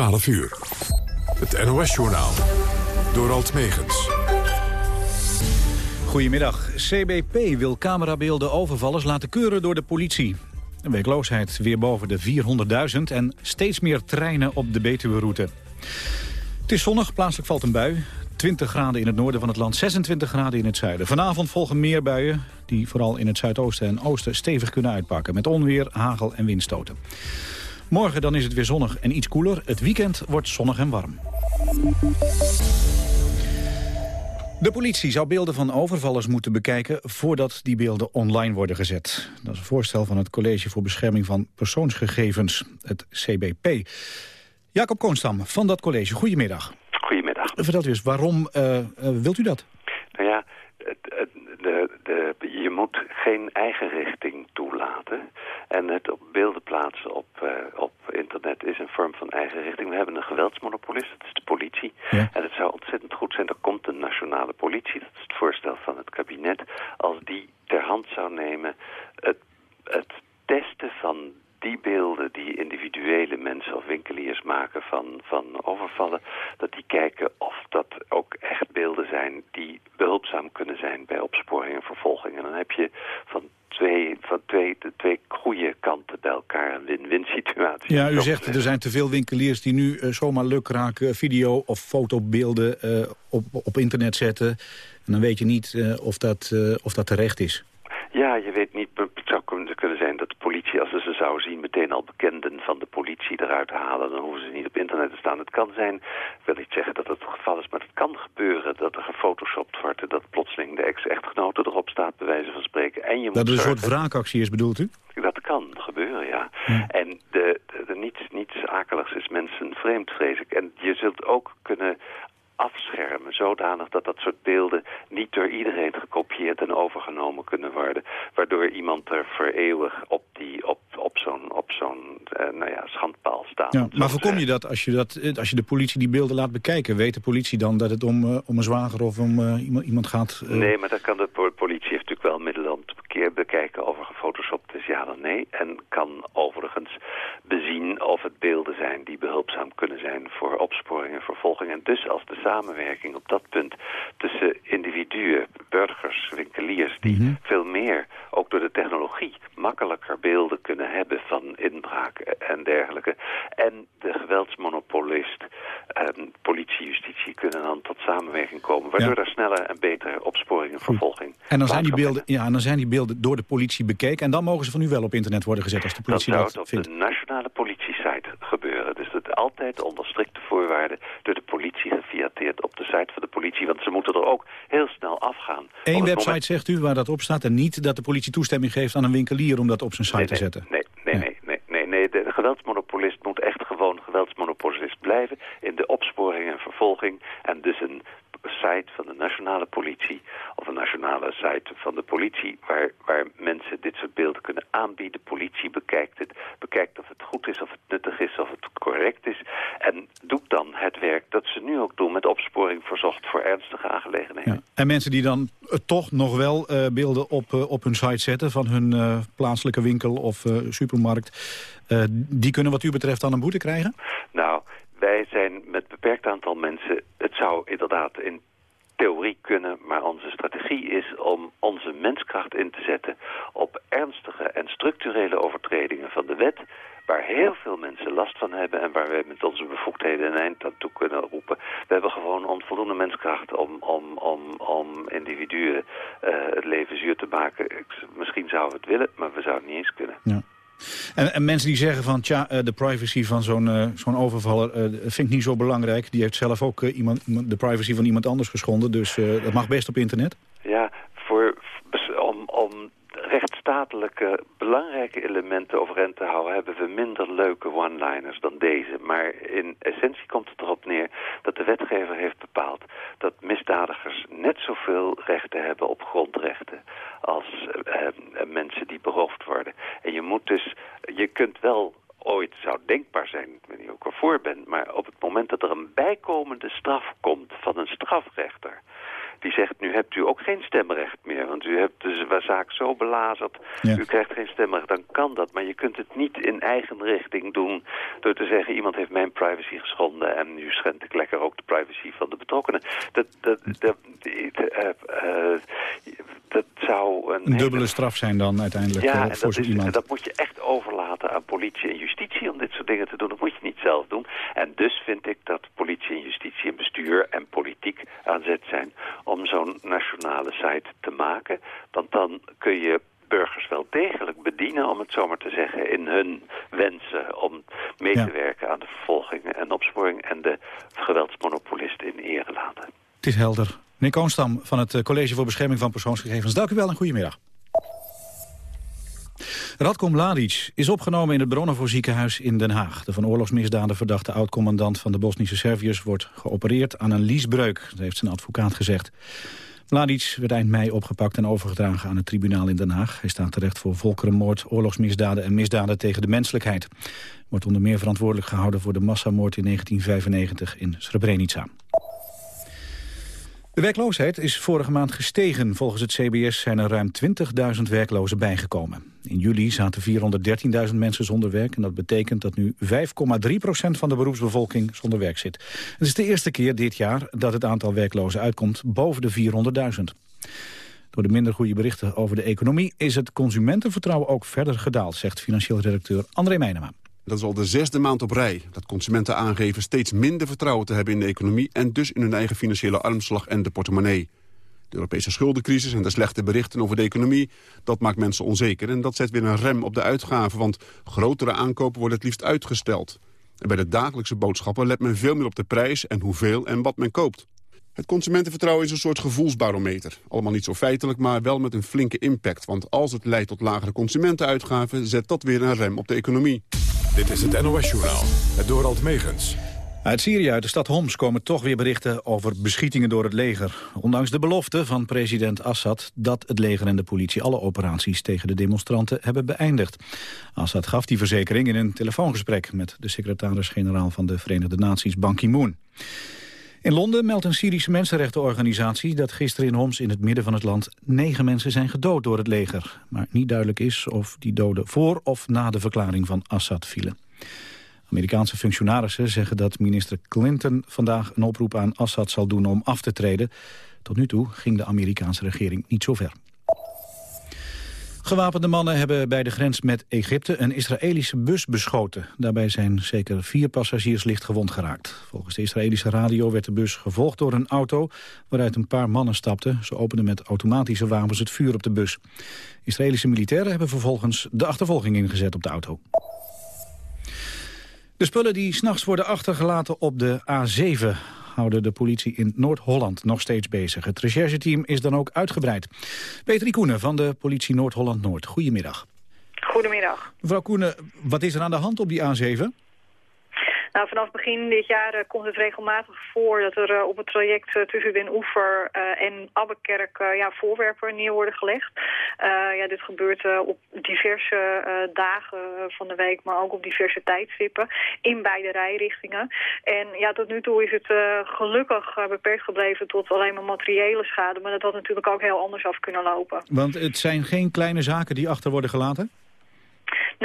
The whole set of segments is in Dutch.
12 uur. Het NOS-journaal. Door Alt Megens. Goedemiddag. CBP wil camerabeelden overvallers laten keuren door de politie. De werkloosheid weer boven de 400.000 en steeds meer treinen op de Betuwe-route. Het is zonnig, plaatselijk valt een bui. 20 graden in het noorden van het land, 26 graden in het zuiden. Vanavond volgen meer buien die vooral in het zuidoosten en oosten stevig kunnen uitpakken. Met onweer, hagel en windstoten. Morgen dan is het weer zonnig en iets koeler. Het weekend wordt zonnig en warm. De politie zou beelden van overvallers moeten bekijken voordat die beelden online worden gezet. Dat is een voorstel van het College voor Bescherming van Persoonsgegevens, het CBP. Jacob Koonstam van dat college, goedemiddag. Goedemiddag. Vertelt u eens, waarom uh, uh, wilt u dat? Nou ja, de, de, je moet geen eigen richting toelaten. En het op beelden plaatsen op, uh, op internet is een vorm van eigen richting. We hebben een geweldsmonopolist, dat is de politie. Ja. En het zou ontzettend goed zijn, er komt een nationale politie. Dat is het voorstel van het kabinet. Als die ter hand zou nemen het, het testen van die beelden die individuele mensen of winkeliers maken van, van overvallen, dat die kijken of dat ook echt beelden zijn die behulpzaam kunnen zijn bij opsporing en vervolging. En dan heb je van twee, van twee, de twee goede kanten bij elkaar een win-win situatie. Ja, u zegt er zijn te veel winkeliers die nu uh, zomaar lukraak video of fotobeelden uh, op, op internet zetten. En dan weet je niet uh, of, dat, of dat terecht is. Ja, je weet niet. Kunnen zijn dat de politie, als ze ze zou zien, meteen al bekenden van de politie eruit halen. Dan hoeven ze niet op internet te staan. Het kan zijn, ik wil niet zeggen dat het het geval is, maar het kan gebeuren dat er gefotoshopt wordt. Dat plotseling de ex-echtgenote erop staat, bij wijze van spreken. En je dat moet er een zorgen, soort wraakactie is, bedoelt u? Dat kan gebeuren, ja. Ja. En de, de, de niets, niets akeligs is mensen vreemd, vrees ik. En je zult ook kunnen afschermen, zodanig dat dat soort beelden niet door iedereen gekopieerd en overgenomen kunnen worden, waardoor iemand er voor eeuwig op, die, op, op zo'n op zo'n uh, nou ja, schandpaal staat. Ja, maar voorkom je dat als je, dat als je de politie die beelden laat bekijken? Weet de politie dan dat het om, uh, om een zwager of om iemand, iemand gaat? Nee, maar dan kan de politie heeft natuurlijk wel middelen om te bekijken of er gefotoshopt is, ja dan nee. En kan overigens bezien of het beelden zijn die behulpzaam kunnen zijn voor opsporing en vervolging. En dus als de samenwerking op dat punt tussen individuen, burgers, winkeliers... die Mhm. veel meer, door de technologie, makkelijker beelden kunnen hebben van inbraak en dergelijke. En de geweldsmonopolist, en politie, justitie kunnen dan tot samenwerking komen... waardoor Ja. er sneller en beter opsporing en vervolging En dan zijn, die beelden, ja, en dan zijn die beelden door de politie bekeken... en dan mogen ze van u wel op internet worden gezet als de Dat politie dat, op vindt. de nationale politie-site gebeuren. Dus dat altijd onder strikte voorwaarden door de politie gefiateerd op de site van de politie. Want ze moeten er ook heel snel afgaan. Op Eén website moment- zegt u waar dat op staat... en niet dat de politie toestemming geeft aan een winkelier om dat op zijn site nee, te zetten. Nee, nee, nee, nee, nee, nee. De, de geweldsmonopolist moet echt gewoon geweldsmonopolist blijven in de opsporing en vervolging. En dus een site van de nationale politie of een nationale site van de politie waar, waar mensen dit soort beelden kunnen aanbieden. Politie bekijkt het, bekijkt of het goed is, of het nuttig is, of het correct is. En doet dan het werk dat ze nu ook doen met opsporing verzocht voor ernstige aangelegenheden. Ja. En mensen die dan toch nog wel eh, beelden op, eh, op hun site zetten... van hun eh, plaatselijke winkel of eh, supermarkt... eh, die kunnen wat u betreft dan een boete krijgen? Nou, wij zijn met beperkt aantal mensen. Het zou inderdaad in theorie kunnen, maar onze strategie is om onze menskracht in te zetten op ernstige en structurele overtredingen van de wet, waar heel veel mensen last van hebben en waar wij met onze bevoegdheden een eind aan toe kunnen roepen. We hebben gewoon onvoldoende menskracht om, om, om, om individuen uh, het leven zuur te maken. Ik, misschien zouden we het willen, maar we zouden het niet eens kunnen. Ja. En, en, mensen die zeggen van, tja, de privacy van zo'n uh, zo'n overvaller uh, vind ik niet zo belangrijk. Die heeft zelf ook uh, iemand, de privacy van iemand anders geschonden. Dus dat mag best op internet. Ja, voor, rechtsstatelijke belangrijke elementen overeind te houden... hebben we minder leuke one-liners dan deze. Maar in essentie komt het erop neer dat de wetgever heeft bepaald... dat misdadigers net zoveel rechten hebben op grondrechten... als eh, mensen die beroofd worden. En je moet dus... Je kunt wel ooit zou denkbaar zijn, ik weet niet of ik ervoor ben... maar op het moment dat er een bijkomende straf komt van een strafrechter die zegt, nu hebt u ook geen stemrecht meer. Want u hebt de zaak zo belazerd, u krijgt geen stemrecht. Dan kan dat, maar je kunt het niet in eigen richting doen... door te zeggen, iemand heeft mijn privacy geschonden... en nu schendt de klekker ook de privacy van de betrokkenen. Dat, dat, dat, uh, dat zou een... een dubbele straf zijn dan uiteindelijk ja, uh, voor zo iemand. En dat moet je echt overlaten aan politie en justitie om dit soort dingen te doen. Dat moet je niet zelf doen. En dus vind ik dat politie en justitie en bestuur en politiek aan zet zijn om zo'n nationale site te maken. Want dan kun je burgers wel degelijk bedienen, om het zomaar te zeggen, in hun wensen om mee te werken aan de vervolging en opsporing en de geweldsmonopolisten in ere laten. Het is helder. Meneer Koonstam van het eh, College voor Bescherming van Persoonsgegevens, dank u wel en goedemiddag. Radko Mladic is opgenomen in het Bronnervoor ziekenhuis in Den Haag. De van oorlogsmisdaden verdachte oud-commandant van de Bosnische Serviërs... wordt geopereerd aan een liesbreuk, dat heeft zijn advocaat gezegd. Mladic werd eind mei opgepakt en overgedragen aan het tribunaal in Den Haag. Hij staat terecht voor volkerenmoord, oorlogsmisdaden en misdaden tegen de menselijkheid. Wordt onder meer verantwoordelijk gehouden voor de massamoord in 1995 in Srebrenica. De werkloosheid is vorige maand gestegen. Volgens het CBS zijn er ruim 20.000 werklozen bijgekomen. In juli zaten 413.000 mensen zonder werk... en dat betekent dat nu 5,3% van de beroepsbevolking zonder werk zit. Het is de eerste keer dit jaar dat het aantal werklozen uitkomt boven de 400.000. Door de minder goede berichten over de economie... is het consumentenvertrouwen ook verder gedaald, zegt financieel redacteur André Meijnema. Dat is al de zesde maand op rij dat consumenten aangeven steeds minder vertrouwen te hebben in de economie en dus in hun eigen financiële armslag en de portemonnee. De Europese schuldencrisis en de slechte berichten over de economie, dat maakt mensen onzeker. En dat zet weer een rem op de uitgaven, want grotere aankopen worden het liefst uitgesteld. En bij de dagelijkse boodschappen let men veel meer op de prijs en hoeveel en wat men koopt. Het consumentenvertrouwen is een soort gevoelsbarometer. Allemaal niet zo feitelijk, maar wel met een flinke impact. Want als het leidt tot lagere consumentenuitgaven, zet dat weer een rem op de economie. Dit is het NOS-journaal, het Dorald Megens. Uit Syrië, uit de stad Homs, komen toch weer berichten over beschietingen door het leger. Ondanks de belofte van president Assad dat het leger en de politie alle operaties tegen de demonstranten hebben beëindigd. Assad gaf die verzekering in een telefoongesprek met de secretaris-generaal van de Verenigde Naties Ban Ki-moon. In Londen meldt een Syrische mensenrechtenorganisatie dat gisteren in Homs in het midden van het land negen mensen zijn gedood door het leger. Maar niet duidelijk is of die doden voor of na de verklaring van Assad vielen. Amerikaanse functionarissen zeggen dat minister Clinton vandaag een oproep aan Assad zal doen om af te treden. Tot nu toe ging de Amerikaanse regering niet zo ver. Gewapende mannen hebben bij de grens met Egypte een Israëlische bus beschoten. Daarbij zijn zeker vier passagiers licht gewond geraakt. Volgens de Israëlische radio werd de bus gevolgd door een auto... waaruit een paar mannen stapten. Ze openden met automatische wapens het vuur op de bus. Israëlische militairen hebben vervolgens de achtervolging ingezet op de auto. De spullen die s'nachts worden achtergelaten op de A7 houden de politie in Noord-Holland nog steeds bezig. Het rechercheteam is dan ook uitgebreid. Peter Koenen van de politie Noord-Holland-Noord. Goedemiddag. Goedemiddag. Mevrouw Koenen, wat is er aan de hand op die A7? Nou, vanaf begin dit jaar uh, komt het regelmatig voor dat er uh, op het traject uh, tussen Den Oever en Abbekerk ja, voorwerpen neer worden gelegd. ja, dit gebeurt op diverse dagen van de week, maar ook op diverse tijdstippen in beide rijrichtingen. En ja, tot nu toe is het gelukkig beperkt gebleven tot alleen maar materiële schade, maar dat had natuurlijk ook heel anders af kunnen lopen. Want het zijn geen kleine zaken die achter worden gelaten?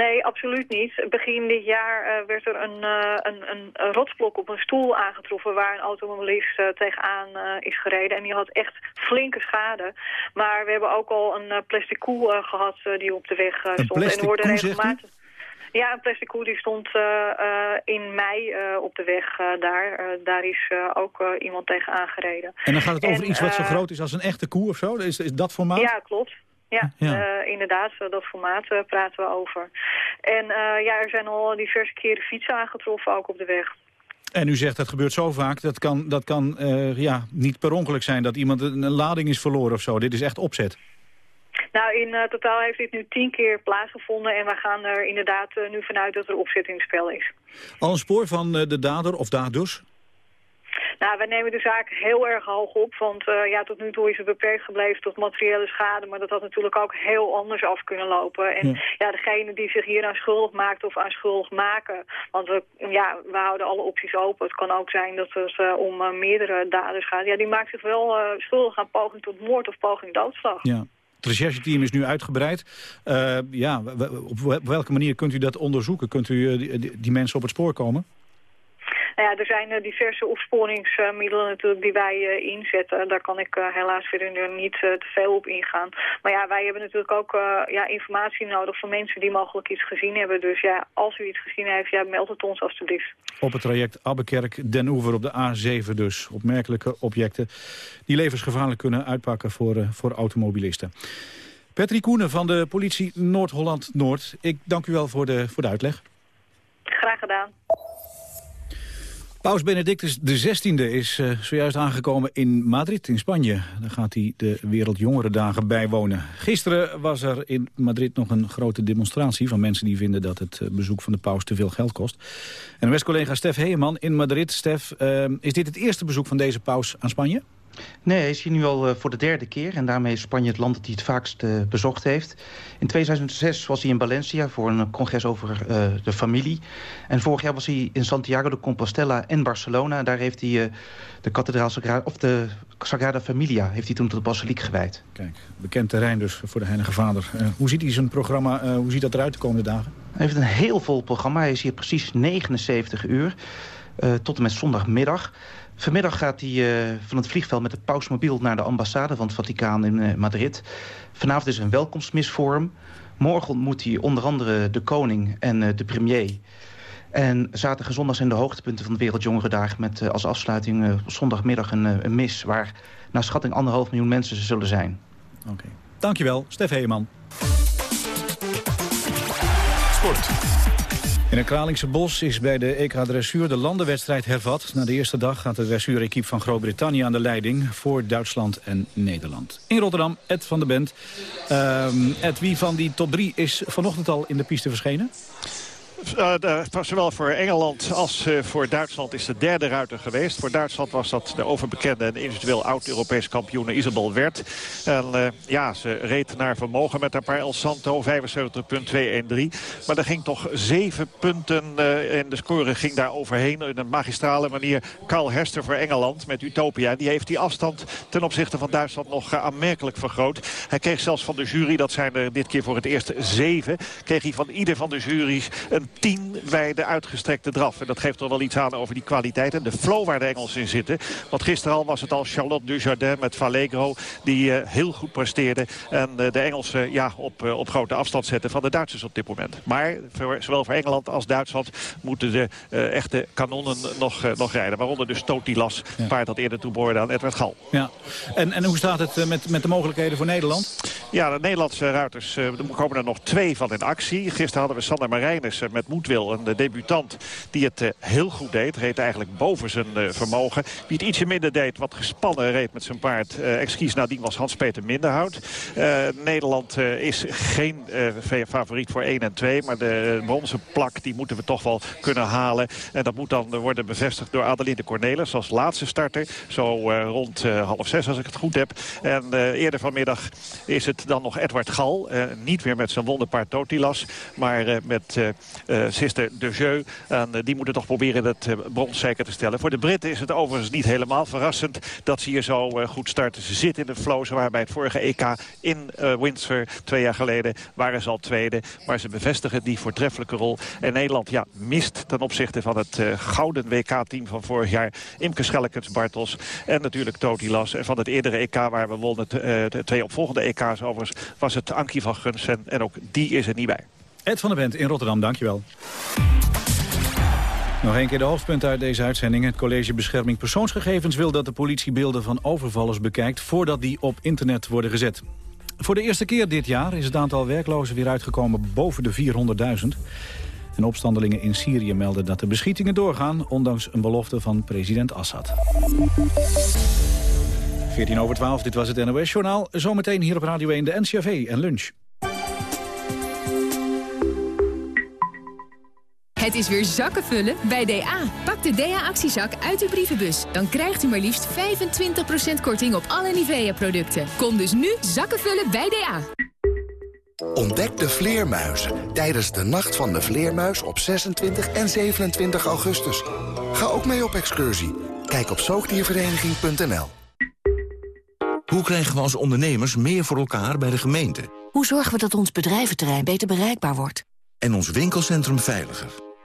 Nee, absoluut niet. Begin dit jaar uh, werd er een, uh, een, een, rotsblok op een stoel aangetroffen... waar een automobilist uh, tegenaan is gereden. En die had echt flinke schade. Maar we hebben ook al een plastic koe gehad die op de weg stond. En koe, regelmatig... Ja, een plastic koe die stond in mei op de weg daar. daar is ook iemand tegen aangereden. En dan gaat het over iets wat zo groot is als een echte koe of zo? Is, is dat formaat? Ja, klopt. Ja, ja. Uh, inderdaad, dat formaat uh, praten we over. En ja, er zijn al diverse keren fietsen aangetroffen, ook op de weg. En u zegt dat gebeurt zo vaak, dat kan, dat kan ja, niet per ongeluk zijn dat iemand een, een lading is verloren of zo. Dit is echt opzet. Nou, in totaal heeft dit nu tien keer plaatsgevonden en we gaan er inderdaad nu vanuit dat er opzet in het spel is. Al een spoor van de dader of daders? Nou, wij nemen de zaak heel erg hoog op, want ja, tot nu toe is het beperkt gebleven tot materiële schade, maar dat had natuurlijk ook heel anders af kunnen lopen. En ja, degene die zich hier aan schuldig maakt of aan schuldig maken, want we, ja, we houden alle opties open. Het kan ook zijn dat het om meerdere daders gaat. Ja, die maakt zich wel schuldig aan poging tot moord of poging doodslag. Ja. Het rechercheteam is nu uitgebreid. Ja, op welke manier kunt u dat onderzoeken? Kunt u die, die mensen op het spoor komen? Nou ja, er zijn uh, diverse opsporingsmiddelen natuurlijk die wij uh, inzetten. Daar kan ik uh, helaas verder niet te veel op ingaan. Maar ja, wij hebben natuurlijk ook ja, informatie nodig van mensen die mogelijk iets gezien hebben. Dus ja, als u iets gezien heeft, ja, meld het ons alstublieft. Op het traject Abbekerk-Den Oever op de A7 dus. Opmerkelijke objecten die levensgevaarlijk kunnen uitpakken voor, voor automobilisten. Patrick Koenen van de politie Noord-Holland-Noord. Ik dank u wel voor de, voor de uitleg. Graag gedaan. Paus Benedictus XVI is uh, zojuist aangekomen in Madrid, in Spanje. Daar gaat hij de Wereldjongerendagen bijwonen. Gisteren was er in Madrid nog een grote demonstratie... van mensen die vinden dat het eh, bezoek van de paus te veel geld kost. En mijn collega Stef Heeman in Madrid. Stef, uh, is dit het eerste bezoek van deze paus aan Spanje? Nee, hij is hier nu al voor de derde keer. En daarmee is Spanje het land dat hij het vaakst uh, bezocht heeft. In 2006 was hij in Valencia voor een congres over uh, de familie. En vorig jaar was hij in Santiago de Compostela en Barcelona. Daar heeft hij de kathedraal Sagrada, of de Sagrada Familia heeft hij toen tot de basiliek gewijd. Kijk, bekend terrein dus voor de Heilige Vader. hoe ziet hij zijn programma, hoe ziet dat eruit de komende dagen? Hij heeft een heel vol programma. Hij is hier precies 79 uur. tot en met zondagmiddag. Vanmiddag gaat hij uh, van het vliegveld met de pausmobiel naar de ambassade van het Vaticaan in uh, Madrid. Vanavond is een welkomstmis voor hem. Morgen ontmoet hij onder andere de koning en uh, de premier. En zaterdag en zondag zijn de hoogtepunten van de Wereldjongerendag... met als afsluiting zondagmiddag een, een, mis... waar naar schatting anderhalf miljoen mensen zullen zijn. Oké. Okay. Dankjewel, Stef Heeman. Sport. In het Kralingse Bos is bij de EK Dressuur de landenwedstrijd hervat. Na de eerste dag gaat de dressuurequipe van Groot-Brittannië aan de leiding... voor Duitsland en Nederland. In Rotterdam, Ed van de Bent. Uh, Ed, wie van die top 3 is vanochtend al in de piste verschenen? Uh, zowel voor Engeland als uh, voor Duitsland is de derde ruiter geweest. Voor Duitsland was dat de overbekende en individueel oud-Europees kampioen Isabel Wert. En uh, ja, ze reed naar vermogen met haar paar El Santo, 75.213. Maar er ging toch zeven punten en de score ging daar overheen. In een magistrale manier Carl Hester voor Engeland met Utopia. Die heeft die afstand ten opzichte van Duitsland nog aanmerkelijk vergroot. Hij kreeg zelfs van de jury, dat zijn er dit keer voor het eerst zeven... kreeg hij van ieder van de juries een tien wijde uitgestrekte draf. En dat geeft toch wel iets aan over die kwaliteit en de flow waar de Engelsen in zitten. Want gisteren al was het al Charlotte Dujardin met Vallegro die uh, heel goed presteerde. En uh, de Engelsen ja, op, uh, op grote afstand zetten van de Duitsers op dit moment. Maar voor, zowel voor Engeland als Duitsland moeten de echte kanonnen nog, nog rijden. Waaronder dus Totilas, ja. paard dat eerder toebehoorde aan Edward Gal. Ja. En, en hoe staat het met, met de mogelijkheden voor Nederland? Ja, de Nederlandse ruiters, er komen er nog twee van in actie. Gisteren hadden we Sander Marijnissen met Moedwil. Een debutant die het uh, heel goed deed. Reed eigenlijk boven zijn uh, vermogen. Wie het ietsje minder deed, wat gespannen reed met zijn paard. Excuus nadien was Hans-Peter Minderhout. Nederland is geen favoriet voor 1 en 2. Maar de bronzen plak die moeten we toch wel kunnen halen. En dat moet dan worden bevestigd door Adeline Cornelis als laatste starter. Zo rond half zes als ik het goed heb. En eerder vanmiddag is het dan nog Edward Gal. niet meer met zijn wonderpaard Totilas. Maar met Sister de Jeu. En uh, die moeten toch proberen het uh, brons zeker te stellen. Voor de Britten is het overigens niet helemaal verrassend dat ze hier zo goed starten. Ze zitten in de flow. Ze waren bij het vorige EK in Windsor twee jaar geleden. Waren ze al tweede. Maar ze bevestigen die voortreffelijke rol. En Nederland ja, mist ten opzichte van het gouden WK-team van vorig jaar. Imke Schellekens, Bartels en natuurlijk Totilas. En van het eerdere EK waar we wonnen, de twee opvolgende EK's overigens, was het Ankie van Gunsen. En ook die is er niet bij. Ed van der Bent in Rotterdam, dankjewel. Nog een keer de hoofdpunten uit deze uitzending. Het College Bescherming Persoonsgegevens wil dat de politie beelden van overvallers bekijkt... voordat die op internet worden gezet. Voor de eerste keer dit jaar is het aantal werklozen weer uitgekomen boven de 400.000. En opstandelingen in Syrië melden dat de beschietingen doorgaan... ondanks een belofte van president Assad. 14 over 12, dit was het NOS-journaal. Zometeen hier op Radio 1 de NCRV en lunch. Het is weer zakken vullen bij DA. Pak de DA-actiezak uit uw brievenbus. Dan krijgt u maar liefst 25% korting op alle Nivea-producten. Kom dus nu zakken vullen bij DA. Ontdek de vleermuizen tijdens de Nacht van de Vleermuis op 26 en 27 augustus. Ga ook mee op excursie. Kijk op zoogdiervereniging.nl. Hoe krijgen we als ondernemers meer voor elkaar bij de gemeente? Hoe zorgen we dat ons bedrijventerrein beter bereikbaar wordt? En ons winkelcentrum veiliger?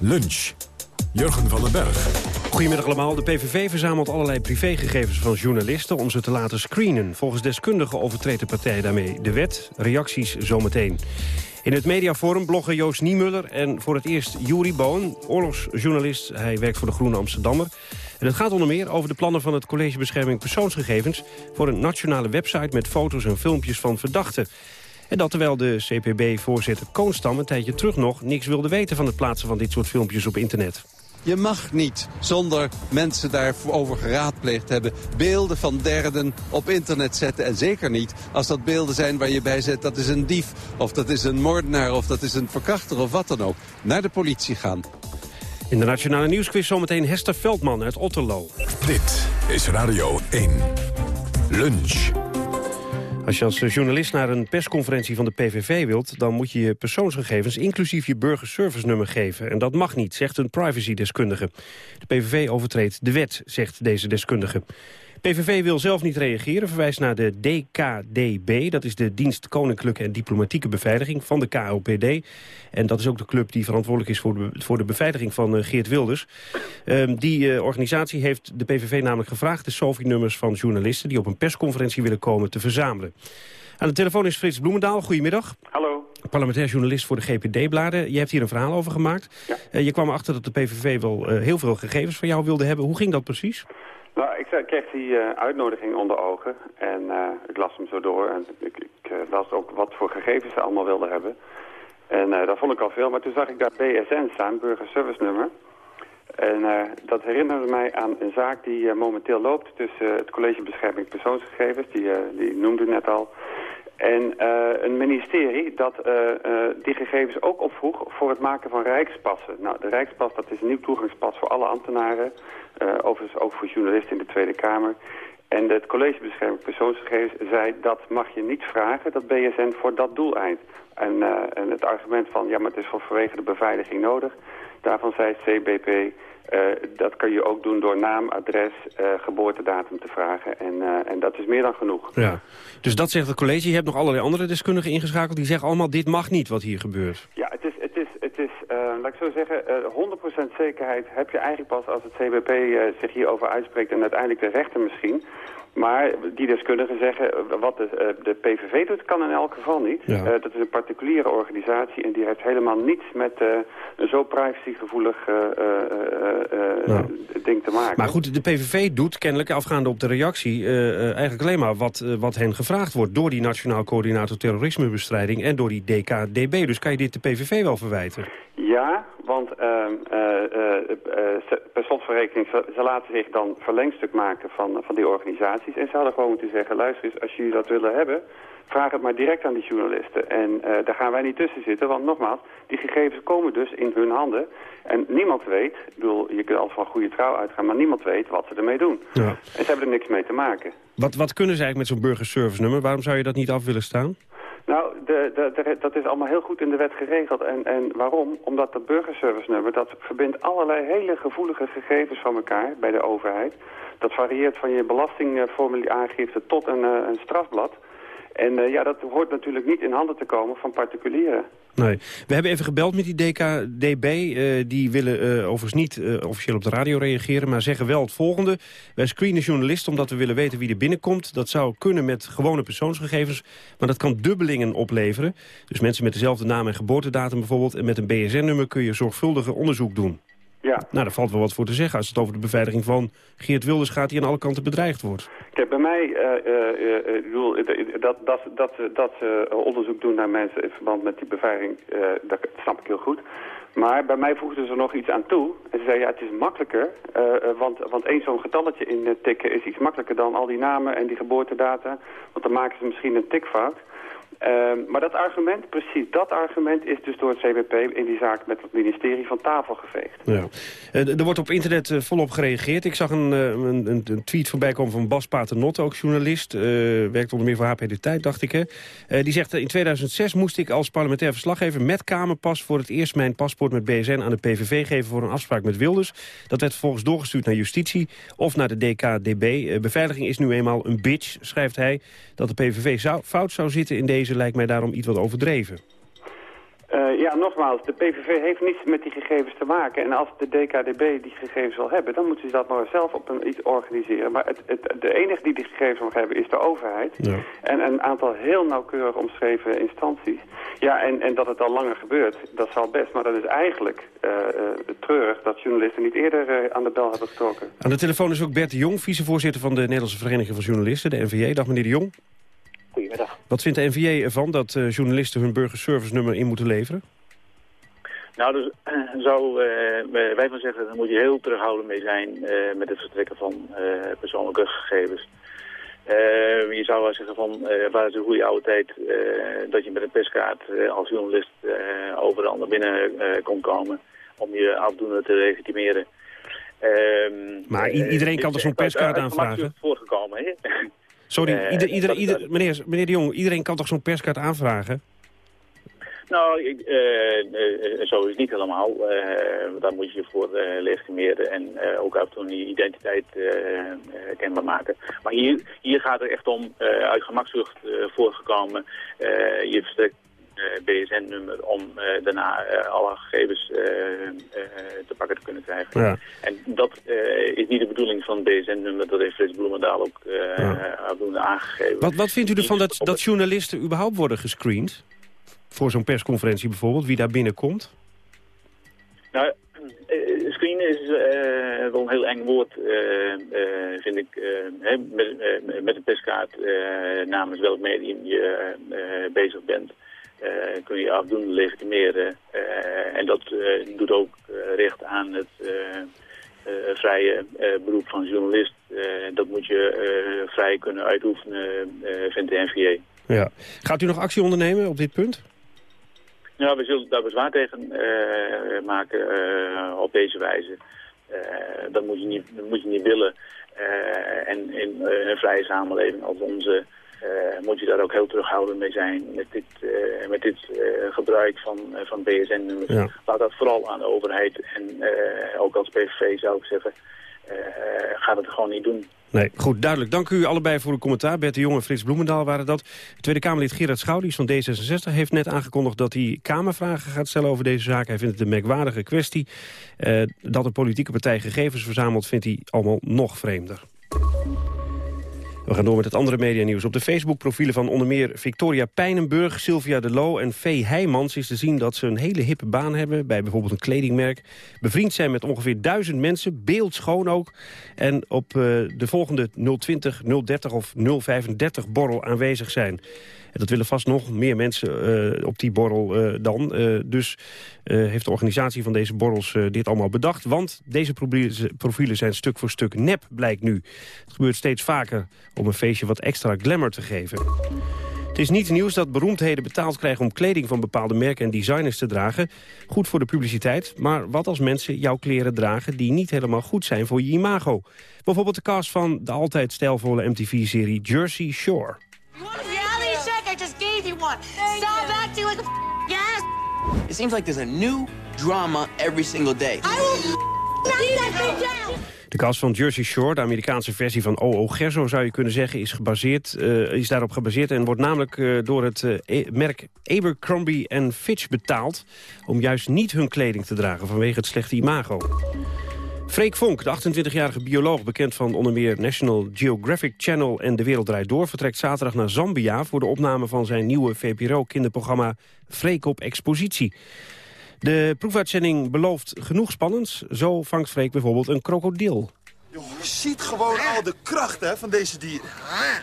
Lunch. Jurgen van den Berg. Goedemiddag allemaal. De PVV verzamelt allerlei privégegevens van journalisten... om ze te laten screenen. Volgens deskundigen overtreedt de partij daarmee de wet. Reacties zometeen. In het mediaforum blogger Joost Niemuller en voor het eerst Juri Boon, oorlogsjournalist. Hij werkt voor de Groene Amsterdammer. En het gaat onder meer over de plannen van het College Bescherming Persoonsgegevens... voor een nationale website met foto's en filmpjes van verdachten. En dat terwijl de CPB-voorzitter Koonstam een tijdje terug nog... niks wilde weten van het plaatsen van dit soort filmpjes op internet. Je mag niet, zonder mensen daarover geraadpleegd hebben... beelden van derden op internet zetten. En zeker niet als dat beelden zijn waar je bij zet... dat is een dief, of dat is een moordenaar, of dat is een verkrachter... of wat dan ook. Naar de politie gaan. In de Nationale Nieuwsquiz zometeen Hester Veldman uit Otterlo. Dit is Radio 1. Lunch. Als je als journalist naar een persconferentie van de PVV wilt... dan moet je je persoonsgegevens inclusief je burgerservice-nummer geven. En dat mag niet, zegt een privacydeskundige. De PVV overtreedt de wet, zegt deze deskundige. PVV wil zelf niet reageren, verwijst naar de DKDB. Dat is de Dienst Koninklijke en Diplomatieke Beveiliging van de KOPD. En dat is ook de club die verantwoordelijk is voor de, voor de beveiliging van uh, Geert Wilders. Um, die uh, organisatie heeft de PVV namelijk gevraagd... de SOFI-nummers van journalisten die op een persconferentie willen komen te verzamelen. Aan de telefoon is Frits Bloemendaal. Goedemiddag. Hallo. Parlementair journalist voor de GPD-bladen. Je hebt hier een verhaal over gemaakt. Ja. Uh, je kwam erachter dat de PVV wel uh, heel veel gegevens van jou wilde hebben. Hoe ging dat precies? Nou, ik kreeg die uh, uitnodiging onder ogen en uh, ik las hem zo door. En ik, ik las ook wat voor gegevens ze allemaal wilden hebben. En dat vond ik al veel, maar toen zag ik daar BSN staan, burgerservice nummer. En dat herinnerde mij aan een zaak die momenteel loopt tussen het College Bescherming Persoonsgegevens, die, die noemde u net al, en uh, een ministerie dat uh, uh, die gegevens ook opvroeg voor het maken van rijkspassen. Nou, de rijkspas dat is een nieuw toegangspas voor alle ambtenaren. overigens ook voor journalisten in de Tweede Kamer. En het College Bescherming Persoonsgegevens zei dat mag je niet vragen, dat BSN, voor dat doeleind. En, en het argument van ja, maar het is voor vanwege de beveiliging nodig. Daarvan zei het CBP, uh, dat kan je ook doen door naam, adres, uh, geboortedatum te vragen. En, uh, en dat is meer dan genoeg. Ja. Dus dat zegt het college. Je hebt nog allerlei andere deskundigen ingeschakeld. Die zeggen allemaal, dit mag niet wat hier gebeurt. Ja, het is, het is, het is laat ik zo zeggen, 100% zekerheid heb je eigenlijk pas als het CBP zich hierover uitspreekt. En uiteindelijk de rechter misschien. Maar die deskundigen zeggen, wat de, de, PVV doet, kan in elk geval niet. Ja. Uh, dat is een particuliere organisatie en die heeft helemaal niets met uh, een zo privacygevoelig uh, ding te maken. Maar goed, de PVV doet kennelijk, afgaande op de reactie, eigenlijk alleen maar wat, wat hen gevraagd wordt... door die Nationaal Coördinator Terrorismebestrijding en door die DKDB. Dus kan je dit de PVV wel verwijten? Ja, want per slotverrekening, ze, ze laten zich dan verlengstuk maken van, van die organisaties. En ze hadden gewoon moeten zeggen, luister eens, als jullie dat willen hebben, vraag het maar direct aan die journalisten. En daar gaan wij niet tussen zitten, want nogmaals, die gegevens komen dus in hun handen. En niemand weet, ik bedoel, je kunt altijd van goede trouw uitgaan, maar niemand weet wat ze ermee doen. Ja. En ze hebben er niks mee te maken. Wat, wat kunnen ze eigenlijk met zo'n burgerservice nummer? Waarom zou je dat niet af willen staan? De, de, dat is allemaal heel goed in de wet geregeld. En, en waarom? Omdat dat burgerservice nummer, dat verbindt allerlei hele gevoelige gegevens van elkaar bij de overheid. Dat varieert van je belastingformulier aangifte tot een, uh, een strafblad. En uh, ja, dat hoort natuurlijk niet in handen te komen van particulieren. Nee. We hebben even gebeld met die DKDB. Uh, die willen uh, overigens niet uh, officieel op de radio reageren... maar zeggen wel het volgende. Wij screenen journalisten omdat we willen weten wie er binnenkomt. Dat zou kunnen met gewone persoonsgegevens... maar dat kan dubbelingen opleveren. Dus mensen met dezelfde naam en geboortedatum bijvoorbeeld... en met een BSN-nummer kun je zorgvuldige onderzoek doen. Ja. Nou, daar valt wel wat voor te zeggen als het over de beveiliging van Geert Wilders gaat... die aan alle kanten bedreigd wordt. Kijk, bij mij, uh, dat, dat, dat, dat ze onderzoek doen naar mensen in verband met die beveiliging, dat snap ik heel goed. Maar bij mij voegden ze er nog iets aan toe. En ze zeiden, ja, het is makkelijker, want, want één zo'n getalletje in tikken is iets makkelijker dan al die namen en die geboortedata. Want dan maken ze misschien een tikfout. Uh, maar dat argument, precies dat argument, is dus door het CBP in die zaak met het ministerie van tafel geveegd. Ja. Uh, er wordt op internet uh, volop gereageerd. Ik zag een, een, een, tweet voorbij komen van Bas Paternotte, ook journalist. werkt onder meer voor HP De Tijd, dacht ik. Hè. die zegt, in 2006 moest ik als parlementair verslaggever met Kamerpas voor het eerst mijn paspoort met BSN aan de PVV geven voor een afspraak met Wilders. Dat werd vervolgens doorgestuurd naar justitie of naar de DKDB. beveiliging is nu eenmaal een bitch, schrijft hij. Dat de PVV fout zou zitten in deze lijkt mij daarom iets wat overdreven. Uh, ja, nogmaals, de PVV heeft niets met die gegevens te maken. En als de DKDB die gegevens wil hebben, dan moeten ze dat maar zelf op een, iets organiseren. Maar het, het, de enige die die gegevens mag hebben is de overheid. Ja. En een aantal heel nauwkeurig omschreven instanties. Ja, en, en dat het al langer gebeurt, dat zal best. Maar dat is eigenlijk uh, uh, treurig dat journalisten niet eerder aan de bel hebben getrokken. Aan de telefoon is ook Bert de Jong, vicevoorzitter van de Nederlandse Vereniging van Journalisten, de NVJ. Dag meneer de Jong. Goedemiddag. Wat vindt de NVA ervan dat uh, journalisten hun burgerservice nummer in moeten leveren? Nou, dus, zou uh, wij van zeggen, daar moet je heel terughoudend mee zijn met het vertrekken van persoonlijke gegevens. je zou wel zeggen van, waar is de goede oude tijd dat je met een perskaart als journalist overal naar binnen kon komen om je afdoende te legitimeren. Ehm, maar iedereen kan toch zo'n perskaart aanvragen? Dat is voorgekomen, hè? Sorry, uh, ieder, ieder, ieder, meneer, meneer de Jong, iedereen kan toch zo'n perskaart aanvragen? Nou, ik, uh, zo is het niet helemaal. daar moet je voor legitimeren en ook af en toe je identiteit kenbaar maken. Maar hier, hier gaat het echt om, uit gemakzucht voorgekomen, je verstrekt BSN-nummer om uh, daarna uh, alle gegevens uh, te pakken te kunnen krijgen. Ja. En dat is niet de bedoeling van het BSN-nummer, dat heeft Frits Bloemendaal ook ja. aangegeven. Wat, wat vindt u ervan dat, dat journalisten überhaupt worden gescreend? Voor zo'n persconferentie bijvoorbeeld, wie daar binnenkomt? Nou, screenen is wel een heel eng woord, vind ik. met, met een perskaart namens welk medium je bezig bent. Uh, kun je afdoende legitimeren. Uh, en dat uh, doet ook recht aan het vrije beroep van journalist. dat moet je vrij kunnen uitoefenen, vindt de NVA. Ja. Gaat u nog actie ondernemen op dit punt? Ja, we zullen daar bezwaar tegen maken op deze wijze. Dat, moet je niet, dat moet je niet willen. en in een vrije samenleving als onze uh, moet je daar ook heel terughoudend mee zijn met dit, uh, met dit uh, gebruik van, van BSN-nummers. Ja. Laat dat vooral aan de overheid en ook als PVV zou ik zeggen, gaat het gewoon niet doen. Nee, goed, duidelijk. Dank u allebei voor uw commentaar. Bert de Jong en Frits Bloemendaal waren dat. Tweede Kamerlid Gerard Schoudies van D66 heeft net aangekondigd... dat hij Kamervragen gaat stellen over deze zaak. Hij vindt het een merkwaardige kwestie. dat een politieke partij gegevens verzamelt... vindt hij allemaal nog vreemder. We gaan door met het andere medianieuws. Op de Facebook-profielen van onder meer Victoria Pijnenburg, Sylvia de Loo en Vee Heijmans is te zien dat ze een hele hippe baan hebben bij bijvoorbeeld een kledingmerk. Bevriend zijn met ongeveer duizend mensen, beeldschoon ook. En op uh, de volgende 020, 030 of 035 borrel aanwezig zijn. En dat willen vast nog meer mensen uh, op die borrel uh, dan. dus heeft de organisatie van deze borrels dit allemaal bedacht. Want deze profielen zijn stuk voor stuk nep, blijkt nu. Het gebeurt steeds vaker om een feestje wat extra glamour te geven. Het is niet nieuws dat beroemdheden betaald krijgen om kleding van bepaalde merken en designers te dragen. Goed voor de publiciteit, maar wat als mensen jouw kleren dragen die niet helemaal goed zijn voor je imago? Bijvoorbeeld de cast van de altijd stijlvolle MTV-serie Jersey Shore. It seems like there's a new drama every single day. I will De cast van Jersey Shore, de Amerikaanse versie van O.O. Gerso... zou je kunnen zeggen, is, gebaseerd, uh, is daarop gebaseerd... en wordt namelijk uh, door het uh, merk Abercrombie Fitch betaald... om juist niet hun kleding te dragen vanwege het slechte imago. Freek Vonk, de 28-jarige bioloog, bekend van onder meer National Geographic Channel en De Wereld Draait Door, vertrekt zaterdag naar Zambia voor de opname van zijn nieuwe VPRO-kinderprogramma Freek op Expositie. De proefuitzending belooft genoeg spannends. Zo vangt Freek bijvoorbeeld een krokodil. je ziet gewoon al de kracht hè, van deze dieren.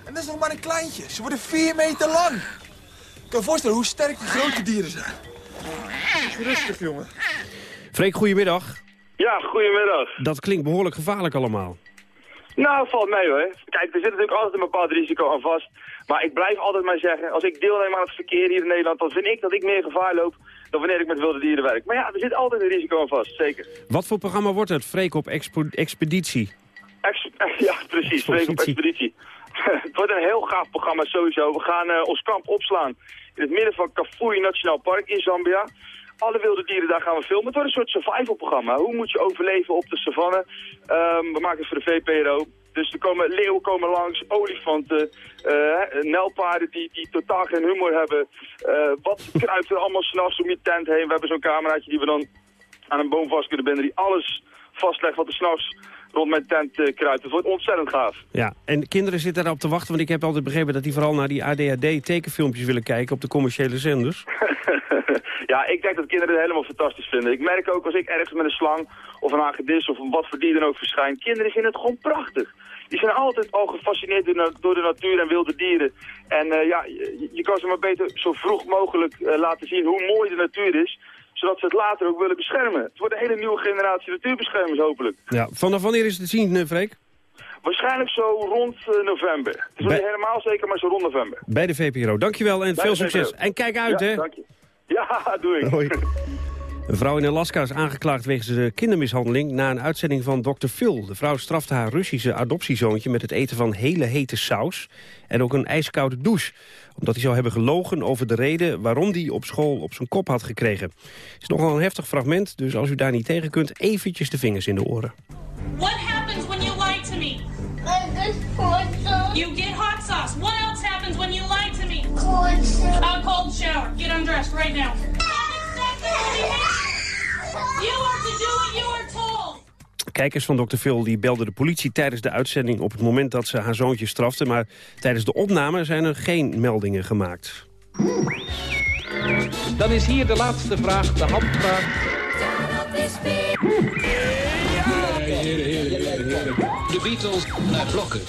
En dat is nog maar een kleintje. Ze worden vier meter lang. Ik kan je voorstellen hoe sterk die grote dieren zijn. Rustig, jongen. Freek, goedemiddag. Ja, goedemiddag. Dat klinkt behoorlijk gevaarlijk allemaal. Nou, valt mee hoor. Kijk, er zit natuurlijk altijd een bepaald risico aan vast. Maar ik blijf altijd maar zeggen, als ik deelneem aan het verkeer hier in Nederland... dan vind ik dat ik meer gevaar loop dan wanneer ik met wilde dieren werk. Maar ja, er zit altijd een risico aan vast, zeker. Wat voor programma wordt het? Freek op expeditie? ja, precies. Freek op expeditie. het wordt een heel gaaf programma sowieso. We gaan uh, ons kamp opslaan in het midden van Kafui Nationaal Park in Zambia alle wilde dieren, daar gaan we filmen. Het wordt een soort survival-programma. Hoe moet je overleven op de savanne? Um, we maken het voor de VPRO. Dus er komen leeuwen komen langs, olifanten, uh, nelpaarden die, die totaal geen humor hebben. Uh, wat kruipt er allemaal s'nachts om je tent heen? We hebben zo'n cameraatje die we dan aan een boom vast kunnen binden die alles vastlegt wat er s'nachts rond mijn tent uh, kruipt. Het wordt ontzettend gaaf. Ja, en kinderen zitten daarop te wachten, want ik heb altijd begrepen dat die vooral naar die ADHD-tekenfilmpjes willen kijken op de commerciële zenders. ja, ik denk dat kinderen het helemaal fantastisch vinden. Ik merk ook als ik ergens met een slang of een hagedis of wat voor dier dan ook verschijn, kinderen vinden het gewoon prachtig. Die zijn altijd al gefascineerd door, de natuur en wilde dieren. En uh, ja, je, je, kan ze maar beter zo vroeg mogelijk uh, laten zien hoe mooi de natuur is zodat ze het later ook willen beschermen. Het wordt een hele nieuwe generatie natuurbeschermers hopelijk. Ja, vanaf wanneer is het te zien, Freek? Waarschijnlijk zo rond november. Het is Bij... niet helemaal zeker, maar zo rond november. Bij de VPRO. Dankjewel en Bij veel succes. En kijk uit, ja, hè. Dank je. Ja, doe ik. Hoi. Een vrouw in Alaska is aangeklaagd wegens de kindermishandeling... na een uitzending van Dr. Phil. De vrouw strafte haar Russische adoptiezoontje... met het eten van hele hete saus en ook een ijskoude douche. Omdat hij zou hebben gelogen over de reden... waarom hij op school op zijn kop had gekregen. Het is nogal een heftig fragment, dus als u daar niet tegen kunt... eventjes de vingers in de oren. What happens when you lie to me? You get hot sauce. What else happens when you lie to me? Cold shower. A cold shower. Get undressed right now. Kijkers van Dr. Phil die belden de politie tijdens de uitzending op het moment dat ze haar zoontje strafte. Maar tijdens de opname zijn er geen meldingen gemaakt. Dan is hier de laatste vraag, de handvraag. De Beatles naar blokken.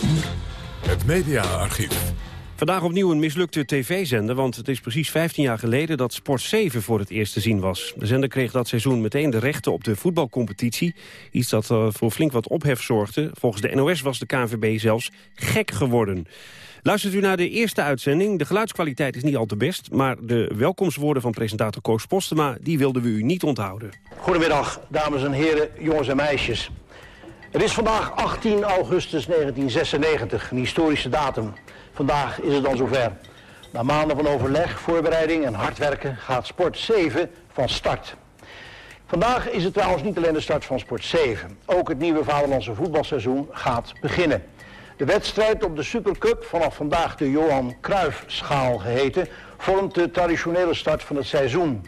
Het mediaarchief. Vandaag opnieuw een mislukte tv-zender, want het is precies 15 jaar geleden dat Sport 7 voor het eerst te zien was. De zender kreeg dat seizoen meteen de rechten op de voetbalcompetitie. Iets dat uh, voor flink wat ophef zorgde. Volgens de NOS was de KNVB zelfs gek geworden. Luistert u naar de eerste uitzending. De geluidskwaliteit is niet al te best, maar de welkomstwoorden van presentator Koos Postema, die wilden we u niet onthouden. Goedemiddag, dames en heren, jongens en meisjes. Het is vandaag 18 augustus 1996, een historische datum. Vandaag is het dan zover. Na maanden van overleg, voorbereiding en hard werken gaat Sport 7 van start. Vandaag is het trouwens niet alleen de start van Sport 7. Ook het nieuwe Vaderlandse voetbalseizoen gaat beginnen. De wedstrijd op de Supercup, vanaf vandaag de Johan Cruijffschaal geheten, vormt de traditionele start van het seizoen.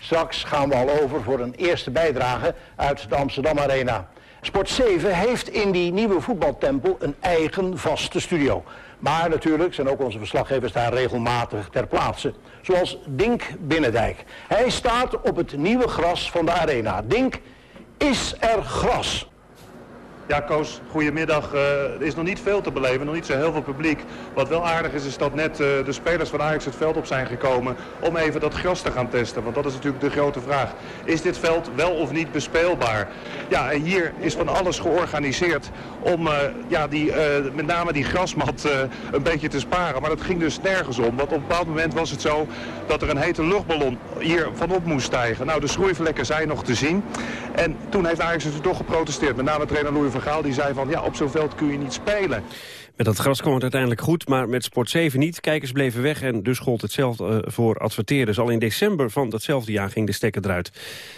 Straks gaan we al over voor een eerste bijdrage uit de Amsterdam Arena. Sport 7 heeft in die nieuwe voetbaltempel een eigen vaste studio. Maar natuurlijk zijn ook onze verslaggevers daar regelmatig ter plaatse. Zoals Dink Binnendijk. Hij staat op het nieuwe gras van de arena. Dink, is er gras? Ja, Koos, goedemiddag. Uh, er is nog niet veel te beleven, nog niet zo heel veel publiek. Wat wel aardig is, is dat net uh, de spelers van Ajax het veld op zijn gekomen om even dat gras te gaan testen. Want dat is natuurlijk de grote vraag. Is dit veld wel of niet bespeelbaar? Ja, en hier is van alles georganiseerd om uh, ja, die, met name die grasmat een beetje te sparen. Maar dat ging dus nergens om. Want op een bepaald moment was het zo dat er een hete luchtballon hier vanop moest stijgen. Nou, de schroeivlekken zijn nog te zien. En toen heeft Ajax er toch geprotesteerd. Met name trainer Louis van van Gaal die zei van ja, op zo'n veld kun je niet spelen. Met dat gras kwam het uiteindelijk goed, maar met Sport 7 niet. Kijkers bleven weg en dus gold hetzelfde uh, voor adverteerders. Al in december van datzelfde jaar ging de stekker eruit.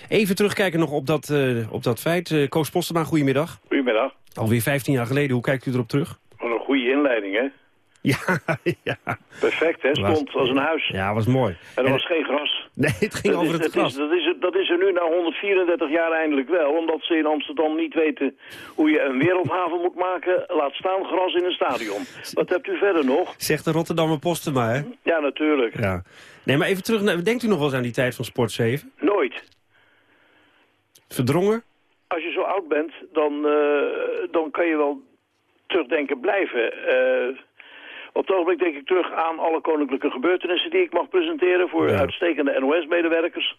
Even terugkijken nog op dat, uh, op dat feit. Uh, Koos Postema, goedemiddag. Goedemiddag. Alweer 15 jaar geleden, hoe kijkt u erop terug? Wat een goede inleiding, hè? Ja, ja. Perfect, hè? Stond als een huis. Ja, was mooi. En er was geen gras. Nee, het ging dat over is, het dat gras. Is, dat, is, dat is er nu na 134 jaar eindelijk wel. Omdat ze in Amsterdam niet weten hoe je een wereldhaven moet maken. Laat staan gras in een stadion. Wat hebt u verder nog? Zegt de Rotterdammer Postema, hè? Ja, natuurlijk. Ja. Nee, maar even terug. Naar, denkt u nog wel eens aan die tijd van Sport 7? Nooit. Verdrongen? Als je zo oud bent, dan, uh, dan kan je wel terugdenken blijven. Uh, op het ogenblik denk ik terug aan alle koninklijke gebeurtenissen die ik mag presenteren voor ja. uitstekende NOS-medewerkers.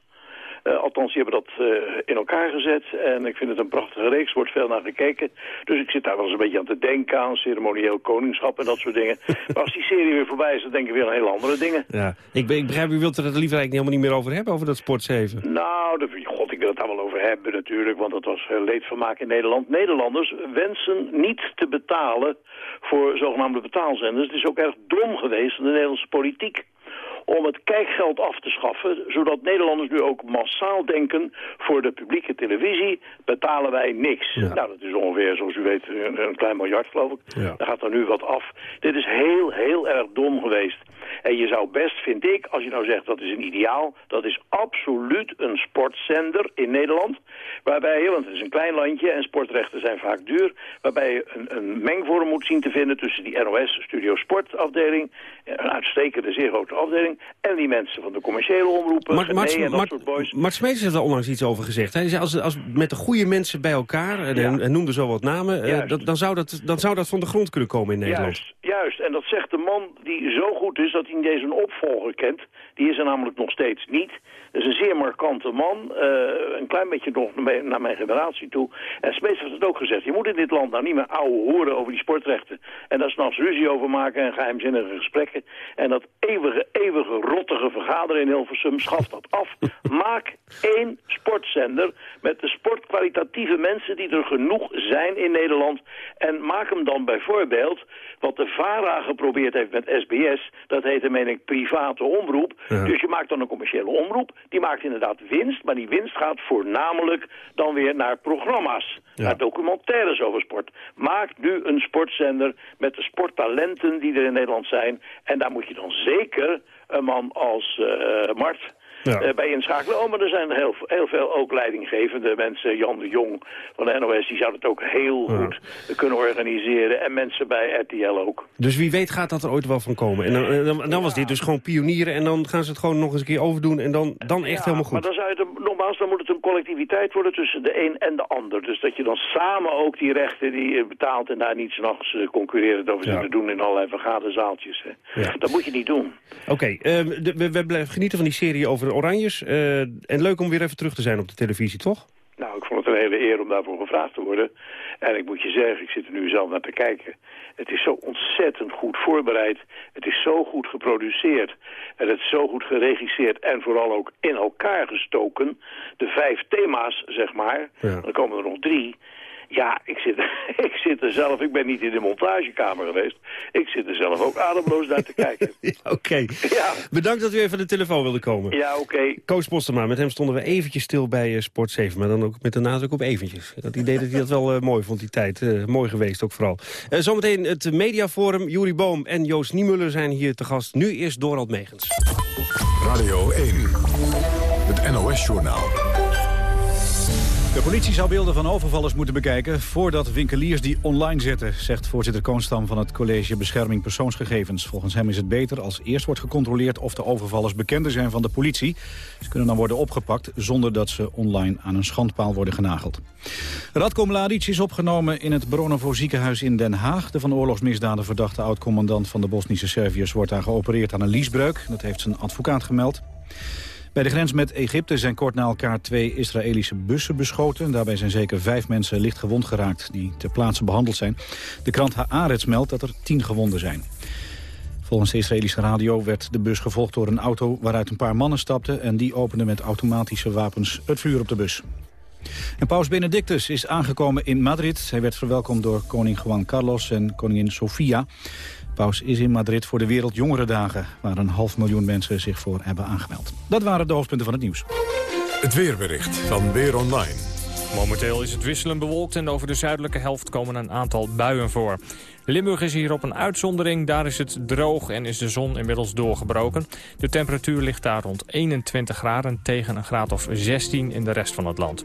Uh, althans, die hebben dat uh, in elkaar gezet. En ik vind het een prachtige reeks, wordt veel naar gekeken. Dus ik zit daar wel eens een beetje aan te denken aan ceremonieel koningschap en dat soort dingen. maar als die serie weer voorbij is, dan denk ik weer aan hele andere dingen. Ja, ik, ik begrijp, u wilt er het liever eigenlijk helemaal niet meer over hebben, over dat Sport 7. Nou, de, god, ik wil het daar wel over hebben natuurlijk, want dat was uh, leedvermaak in Nederland. Nederlanders wensen niet te betalen voor zogenaamde betaalzenders. Het is ook erg dom geweest in de Nederlandse politiek om het kijkgeld af te schaffen, zodat Nederlanders nu ook massaal denken... voor de publieke televisie betalen wij niks. Ja. Nou, dat is ongeveer, zoals u weet, een, klein miljard, geloof ik. Ja. Daar gaat er nu wat af. Dit is heel, heel erg dom geweest. En je zou best, vind ik, als je nou zegt dat is een ideaal... dat is absoluut een sportzender in Nederland... waarbij je, want het is een klein landje en sportrechten zijn vaak duur... waarbij je een, een mengvorm moet zien te vinden tussen die NOS Studio Sportafdeling... een uitstekende, zeer grote afdeling... en die mensen van de commerciële omroepen, Mart, Mart, en dat Mart, soort boys. Mart Smeets heeft daar onlangs iets over gezegd. Hij zei, als, als met de goede mensen bij elkaar, en, ja. en noemde zo wat namen... Uh, dat, dan, zou dat, dan zou dat van de grond kunnen komen in Nederland. Juist, juist. En dat zegt de man die zo goed is dat hij deze een opvolger kent. Die is er namelijk nog steeds niet. Dat is een zeer markante man. Uh, een klein beetje nog naar mijn generatie toe. En Smeets heeft het ook gezegd. Je moet in dit land nou niet meer ouwe horen over die sportrechten. En daar s'nachts ruzie over maken en geheimzinnige gesprekken. En dat eeuwige, eeuwige rottige vergaderen in Hilversum. Schaf dat af. Maak één sportzender met de sportkwalitatieve mensen die er genoeg zijn in Nederland. En maak hem dan bijvoorbeeld wat de VARA geprobeerd heeft met SBS. Dat heette, meen ik, private omroep. Ja. Dus je maakt dan een commerciële omroep. Die maakt inderdaad winst, maar die winst gaat voornamelijk dan weer naar programma's. Ja. Naar documentaires over sport. Maak nu een sportzender met de sporttalenten die er in Nederland zijn. En daar moet je dan zeker een man als uh, Mart ja. uh, bij inschakelen. Oh, maar er zijn heel, heel veel ook leidinggevende mensen. Jan de Jong van de NOS, die zou het ook heel ja. goed kunnen organiseren. En mensen bij RTL ook. Dus wie weet gaat dat er ooit wel van komen. En dan, dan, dan was dit dus gewoon pionieren. En dan gaan ze het gewoon nog eens een keer overdoen. En dan, dan echt helemaal goed. Maar dan zou het, nogmaals, dan moet het een collectiviteit worden tussen de een en de ander. Dus dat je dan samen ook die rechten die je betaalt en daar niet s'nachts uh, concurrerend over zitten doen in allerlei vergaderzaaltjes. Hè. Dat moet je niet doen. Oké, okay, uh, we, we blijven genieten van die serie over Oranjes. Uh, en leuk om weer even terug te zijn op de televisie, toch? Nou, ik vond het een hele eer om daarvoor gevraagd te worden. En ik moet je zeggen, ik zit er nu zelf naar te kijken. Het is zo ontzettend goed voorbereid. Het is zo goed geproduceerd. En het is zo goed geregisseerd en vooral ook in elkaar gestoken. De vijf thema's, zeg maar. Ja. Dan komen er nog drie. Ja, ik zit, ik zit er zelf, ik ben niet in de montagekamer geweest. Ik zit er zelf ook ademloos naar te kijken. ja, oké. Okay. Ja. Bedankt dat u even aan de telefoon wilde komen. Ja, oké. Okay. Koos Postema, met hem stonden we eventjes stil bij uh, Sport 7. Maar dan ook met de nadruk op eventjes. Dat idee dat hij dat wel uh, mooi vond, die tijd. Uh, mooi geweest ook vooral. zometeen het mediaforum. Juri Boom en Joost Niemuller zijn hier te gast. Nu eerst Dorald Megens. Radio 1, het NOS-journaal. De politie zou beelden van overvallers moeten bekijken... voordat winkeliers die online zetten, zegt voorzitter Koonstam... van het College Bescherming Persoonsgegevens. Volgens hem is het beter als eerst wordt gecontroleerd... of de overvallers bekenden zijn van de politie. Ze kunnen dan worden opgepakt zonder dat ze online aan een schandpaal worden genageld. Radko Mladic is opgenomen in het Bronovo ziekenhuis in Den Haag. De van oorlogsmisdaden verdachte oud-commandant van de Bosnische Serviërs... wordt daar geopereerd aan een liesbreuk. Dat heeft zijn advocaat gemeld. Bij de grens met Egypte zijn kort na elkaar twee Israëlische bussen beschoten. Daarbij zijn zeker vijf mensen licht gewond geraakt die ter plaatse behandeld zijn. De krant Haaretz meldt dat er tien gewonden zijn. Volgens de Israëlische radio werd de bus gevolgd door een auto waaruit een paar mannen stapten... en die openden met automatische wapens het vuur op de bus. En paus Benedictus is aangekomen in Madrid. Hij werd verwelkomd door koning Juan Carlos en koningin Sofia. Is in Madrid voor de Wereldjongerendagen... waar een half miljoen mensen zich voor hebben aangemeld. Dat waren de hoofdpunten van het nieuws. Het weerbericht van Weer Online. Momenteel is het wisselend bewolkt en over de zuidelijke helft komen een aantal buien voor. Limburg is hier op een uitzondering. Daar is het droog en is de zon inmiddels doorgebroken. De temperatuur ligt daar rond 21 graden tegen een graad of 16 in de rest van het land.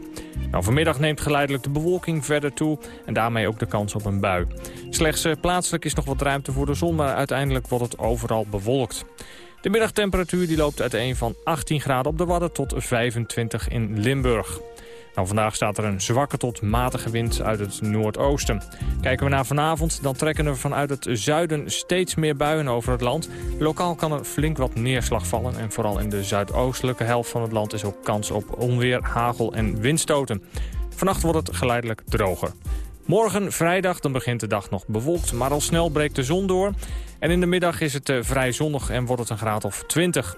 Nou, vanmiddag neemt geleidelijk de bewolking verder toe en daarmee ook de kans op een bui. Slechts eh, plaatselijk is nog wat ruimte voor de zon, maar uiteindelijk wordt het overal bewolkt. De middagtemperatuur die loopt uiteen van 18 graden op de Wadden tot 25 in Limburg. Nou, vandaag staat er een zwakke tot matige wind uit het noordoosten. Kijken we naar vanavond, dan trekken er vanuit het zuiden steeds meer buien over het land. Lokaal kan er flink wat neerslag vallen en vooral in de zuidoostelijke helft van het land is ook kans op onweer, hagel en windstoten. Vannacht wordt het geleidelijk droger. Morgen, vrijdag, dan begint de dag nog bewolkt, maar al snel breekt de zon door. En in de middag is het eh, vrij zonnig en wordt het een graad of 20.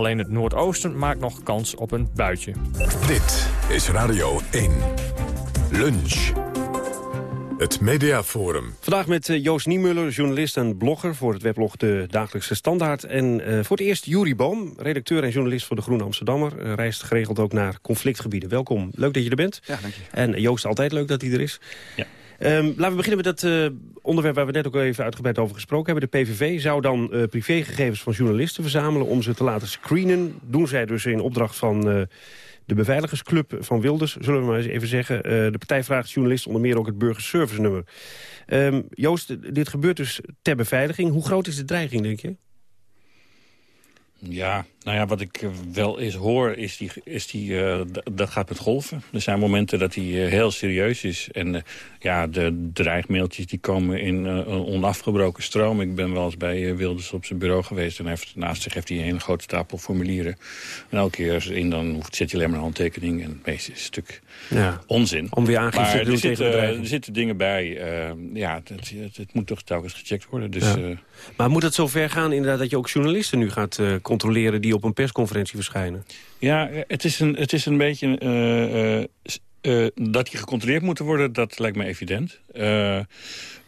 Alleen het noordoosten maakt nog kans op een buitje. Dit is Radio 1. Lunch. Het Mediaforum. Vandaag met eh, Joost Niemuller, journalist en blogger... voor het weblog De Dagelijkse Standaard. En uh, voor het eerst Juri Boom, redacteur en journalist voor De Groene Amsterdammer. Uh, reist geregeld ook naar conflictgebieden. Welkom, leuk dat je er bent. Ja, dank je. En Joost, altijd leuk dat hij er is. Ja. Um, laten we beginnen met dat uh, onderwerp waar we net ook even uitgebreid over gesproken hebben. De PVV zou dan uh, privégegevens van journalisten verzamelen om ze te laten screenen. Doen zij dus in opdracht van uh, de beveiligersclub van Wilders, zullen we maar eens even zeggen. de partij vraagt journalisten onder meer ook het burgerservice nummer. Um, Joost, dit gebeurt dus ter beveiliging. Hoe groot is de dreiging, denk je? Ja, nou ja, wat ik wel eens hoor, is die, is die, uh, dat gaat met golven. Er zijn momenten dat hij uh, heel serieus is. En uh, ja, de dreigmailtjes die komen in een onafgebroken stroom. Ik ben wel eens bij Wilders op zijn bureau geweest. En heeft, naast zich heeft hij een hele grote stapel formulieren. En elke keer als in dan zet je alleen maar een handtekening. En het meeste is een stuk ja. onzin. Om weer aangifte te doen er zitten, er zitten dingen bij. ja, het, het, het, moet toch telkens gecheckt worden. Dus, ja. maar moet het zover gaan inderdaad dat je ook journalisten nu gaat controleren... die op een persconferentie verschijnen. Ja, het is een, het is een beetje... Uh, uh, uh, dat die gecontroleerd moeten worden, dat lijkt me evident.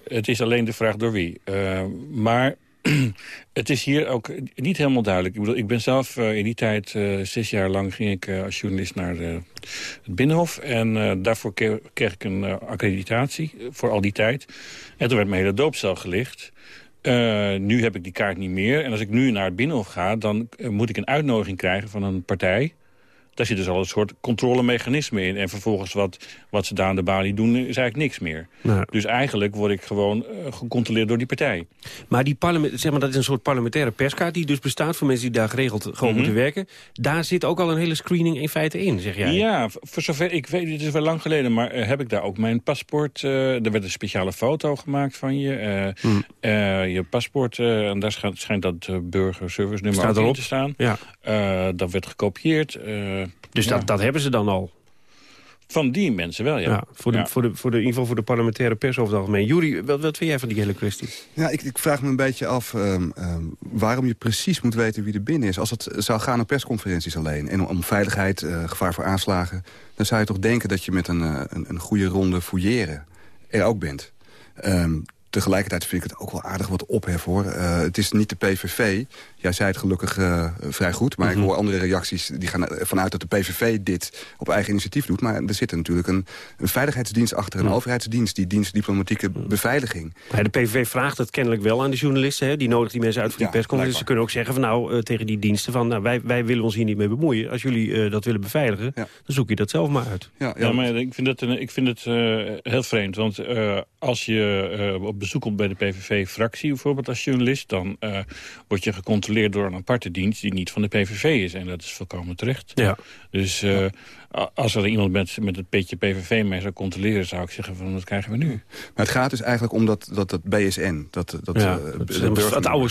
het is alleen de vraag door wie. maar het is hier ook niet helemaal duidelijk. Ik, bedoel, ik ben zelf in die tijd, zes jaar lang, ging ik als journalist naar het Binnenhof. En daarvoor kreeg ik een accreditatie voor al die tijd. En toen werd mijn hele doopcel gelicht. Uh, nu heb ik die kaart niet meer. En als ik nu naar het Binnenhof ga... dan uh, moet ik een uitnodiging krijgen van een partij... Daar zit dus al een soort controlemechanisme in. En vervolgens wat, wat ze daar aan de balie doen, is eigenlijk niks meer. Nou. Dus eigenlijk word ik gewoon uh, gecontroleerd door die partij. Maar, die parlement, zeg maar dat is een soort parlementaire perskaart... die dus bestaat voor mensen die daar geregeld gewoon mm -hmm. moeten werken. Daar zit ook al een hele screening in feite in, zeg jij? Ja, voor zover ik weet, het is wel lang geleden... maar uh, heb ik daar ook mijn paspoort... Uh, er werd een speciale foto gemaakt van je. Mm. je paspoort, en daar schijnt, dat burgerservice nummer in te staan. Ja. Dat werd gekopieerd... Dus ja. dat, dat hebben ze dan al? Van die mensen wel, ja. ja voor, de, ja. Voor, de, voor de, in ieder geval voor de parlementaire pers over het algemeen. Jury, wat, wat vind jij van die hele kwestie? Ja, ik, ik vraag me een beetje af um, um, waarom je precies moet weten wie er binnen is. Als het zou gaan om persconferenties alleen en om, om veiligheid, uh, gevaar voor aanslagen... dan zou je toch denken dat je met een, uh, een, een goede ronde fouilleren er ook bent. Um, tegelijkertijd vind ik het ook wel aardig wat ophef, hoor. Uh, het is niet de PVV. Jij zei het gelukkig uh, vrij goed. Maar mm -hmm. ik hoor andere reacties die gaan vanuit dat de PVV dit op eigen initiatief doet. Maar er zit natuurlijk een, een veiligheidsdienst achter. Een mm. overheidsdienst, die dienst diplomatieke mm. beveiliging. Ja, de PVV vraagt het kennelijk wel aan de journalisten. Hè? Die nodigt die mensen uit voor die ja, persconferentie. Ze kunnen ook zeggen van nou, uh, tegen die diensten van... Nou, wij, wij willen ons hier niet mee bemoeien. Als jullie uh, dat willen beveiligen, ja. dan zoek je dat zelf maar uit. Ja, ja maar ik vind het, ik vind het heel vreemd. Want als je op bezoek komt bij de PVV-fractie bijvoorbeeld als journalist... dan uh, word je gecontroleerd door een aparte dienst die niet van de PVV is. En dat is volkomen terecht. Ja. Dus uh, als er iemand met, met het petje PVV mee zou controleren... zou ik zeggen, van, wat krijgen we nu? Maar het gaat dus eigenlijk om dat, dat, dat BSN. Dat, dat, ja, uh, dat, dat het oude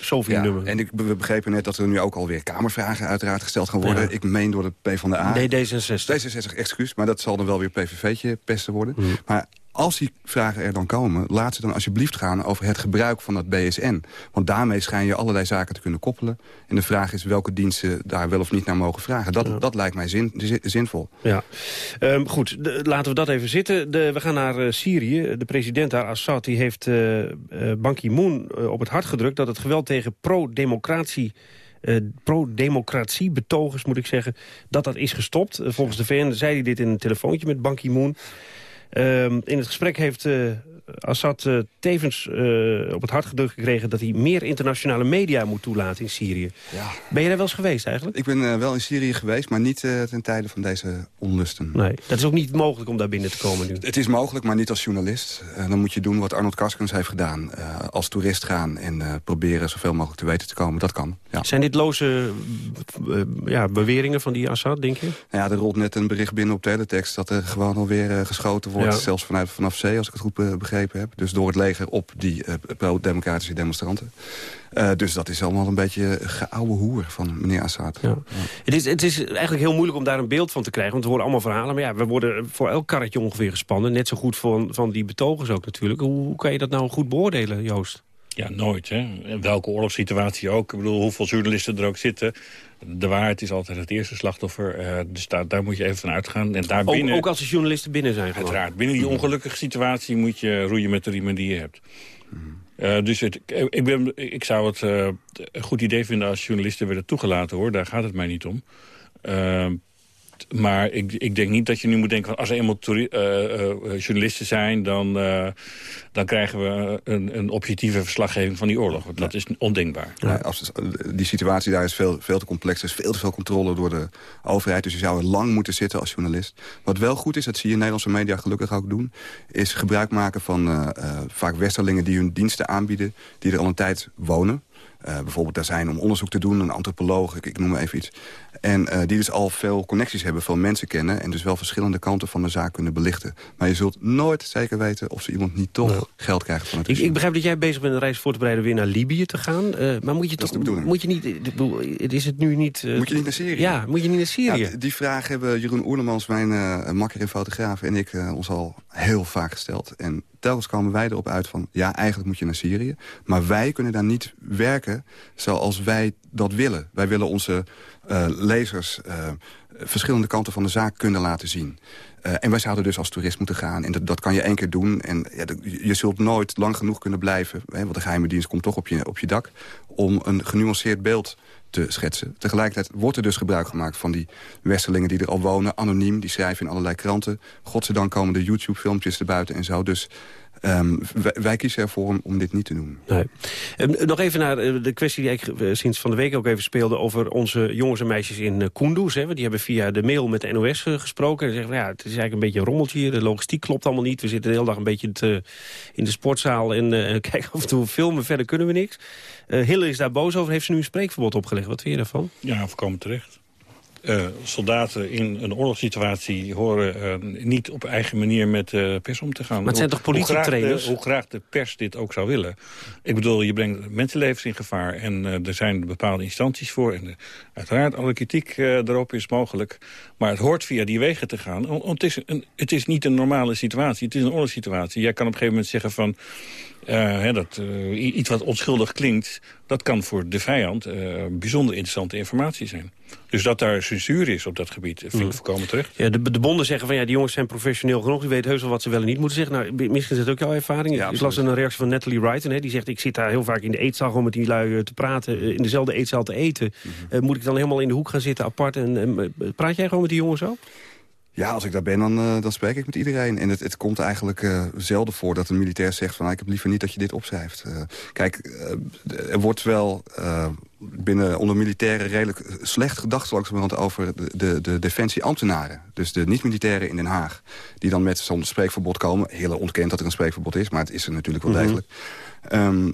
SOFI-nummer. Ja, en ik, we begrepen net dat er nu ook alweer kamervragen uiteraard gesteld gaan worden. Ja. Ik meen door de PvdA. Nee, D66. D66, excuus. Maar dat zal dan wel weer PVV'tje pesten worden. Mm. Maar als die vragen er dan komen, laat ze dan alsjeblieft gaan over het gebruik van dat BSN. Want daarmee schijn je allerlei zaken te kunnen koppelen. En de vraag is welke diensten daar wel of niet naar mogen vragen. Dat, dat lijkt mij zin, zin- zinvol. Ja, Ehm, goed. de- laten we dat even zitten. De, we gaan naar eh, Syrië. De president daar, Assad, die heeft eh, Ban Ki-moon op het hart gedrukt... dat het geweld tegen pro-democratie... pro-democratie betogers, moet ik zeggen, dat dat is gestopt. Volgens de VN zei hij dit in een telefoontje met Ban Ki-moon. Ehm, in het gesprek heeft eh, Assad eh, tevens eh, op het hart gedrukt gekregen... dat hij meer internationale media moet toelaten in Syrië. Ben je daar wel eens geweest eigenlijk? Ik ben eh, wel in Syrië geweest, maar niet ten tijde van deze onlusten. Nee, dat is ook niet mogelijk om daar binnen te komen nu. Het is mogelijk, maar niet als journalist. Dan moet je doen wat Arnold Karskens heeft gedaan. Als toerist gaan en proberen zoveel mogelijk te weten te komen. Dat kan, ja. Zijn dit loze ja, beweringen van die Assad, denk je? Ja, er rolt net een bericht binnen op teletext... dat er gewoon alweer geschoten wordt, Ja. zelfs vanuit, vanaf zee... als ik het goed be- begrepen heb. Dus door het leger op die eh, pro-democratische demonstranten. Eh, dus dat is allemaal een beetje geouwe hoer van meneer Assad. Ja. Het, is, het is eigenlijk heel moeilijk om daar een beeld van te krijgen. Want we horen allemaal verhalen. Maar ja, we worden voor elk karretje ongeveer gespannen. Net zo goed van, van die betogers ook natuurlijk. Hoe, hoe kan je dat nou goed beoordelen, Joost? Ja, nooit. Hè. In welke oorlogssituatie ook. Ik bedoel, hoeveel journalisten er ook zitten. De waarheid is altijd het eerste slachtoffer. eh, dus daar, daar moet je even van uitgaan. En daar Ook, binnen, ook als de journalisten binnen zijn gewoon. Uiteraard. Binnen die ongelukkige situatie moet je roeien met de riemen die je hebt. Eh, dus het, ik, ben, ik zou het eh, een goed idee vinden als journalisten werden toegelaten. hoor. Daar gaat het mij niet om. Eh, maar ik, ik denk niet dat je nu moet denken... van als er eenmaal toeri- eh, eh, journalisten zijn... Dan, eh, dan krijgen we een, een objectieve verslaggeving van die oorlog. Want Dat is ondenkbaar. Ja, als, die situatie daar is veel, veel te complex. Er is veel te veel controle door de overheid. Dus je zou er lang moeten zitten als journalist. Wat wel goed is, dat zie je Nederlandse media gelukkig ook doen... is gebruik maken van eh, eh, vaak westerlingen die hun diensten aanbieden... die er al een tijd wonen. Eh, bijvoorbeeld daar zijn om onderzoek te doen, een antropoloog, ik, ik noem maar even iets. En eh, die dus al veel connecties hebben, veel mensen kennen... en dus wel verschillende kanten van de zaak kunnen belichten. Maar je zult nooit zeker weten of ze iemand niet toch geld krijgen van het Ik, ik begrijp dat jij bezig bent een reis voor te bereiden weer naar Libië te gaan. Eh, maar moet je toch, moet je niet, is het nu niet... Moet je niet naar Syrië? Ja, moet je niet naar Syrië? Ja, die vraag hebben Jeroen Oerlemans, mijn makker en fotograaf... en ik ons al heel vaak gesteld. En telkens komen wij erop uit van... ja, eigenlijk moet je naar Syrië. Maar wij kunnen daar niet werken zoals wij dat willen. Wij willen onze eh, lezers eh, verschillende kanten van de zaak kunnen laten zien. Eh, en wij zouden dus als toerist moeten gaan. En dat, dat kan je één keer doen. En ja, je zult nooit lang genoeg kunnen blijven. Hè, want de geheime dienst komt toch op je, op je dak. Om een genuanceerd beeld te schetsen. Tegelijkertijd wordt er dus gebruik gemaakt van die westerlingen die er al wonen. Anoniem, die schrijven in allerlei kranten. Godzijdank komen de YouTube-filmpjes erbuiten en zo. Dus ehm, wij, wij kiezen ervoor om, om dit niet te doen. Nee. Ehm, nog even naar eh, de kwestie die ik eh, sinds van de week ook even speelde... over onze jongens en meisjes in eh, Kunduz. Hè. Die hebben via de mail met de NOS gesproken. En zeggen van, ja, het is eigenlijk een beetje een rommeltje hier. De logistiek klopt allemaal niet. We zitten de hele dag een beetje te- in de sportzaal... en eh, kijken af en toe filmen. Verder kunnen we niks. Eh Hille is daar boos over. Heeft ze nu een spreekverbod opgelegd. Wat vind je daarvan? Ja, voorkomen terecht. Eh, soldaten in een oorlogssituatie horen eh, niet op eigen manier met de pers om te gaan. Maar het zijn toch Hoe- hoe graag de- politietrainers? Hoe graag, de, pers dit ook zou willen. Ik bedoel, je brengt mensenlevens in gevaar en eh, er zijn bepaalde instanties voor. En eh, uiteraard, alle kritiek eh, daarop is mogelijk. Maar het hoort via die wegen te gaan. Want het is, een, het is niet een normale situatie, het is een oorlogssituatie. Jij kan op een gegeven moment zeggen van... eh, hè, dat, eh, iets wat onschuldig klinkt, dat kan voor de vijand eh, bijzonder interessante informatie zijn. Dus dat daar censuur is op dat gebied, vind ik Mm. voorkomen terecht. Ja, de, de bonden zeggen van ja, die jongens zijn professioneel genoeg. Die weten heus wel wat ze wel en niet moeten zeggen. Nou, misschien is dat ook jouw ervaring. ik las een reactie van Natalie Wright. Hè, die zegt, ik zit daar heel vaak in de eetzaal gewoon met die lui te praten. in dezelfde eetzaal te eten. Eh, moet ik dan helemaal in de hoek gaan zitten apart? En, praat jij gewoon met die jongens ook? Ja, als ik daar ben, dan, eh, dan spreek ik met iedereen. En het, het komt eigenlijk eh, zelden voor dat een militair zegt... van ah, ik heb liever niet dat je dit opschrijft. Eh, kijk, er wordt wel binnen onder militairen redelijk slecht gedacht... langzamerhand over de, de, de defensieambtenaren. Dus de niet-militairen in Den Haag. Die dan met zo'n spreekverbod komen. Heel ontkend dat er een spreekverbod is, maar het is er natuurlijk wel Mhm. degelijk. Ehm,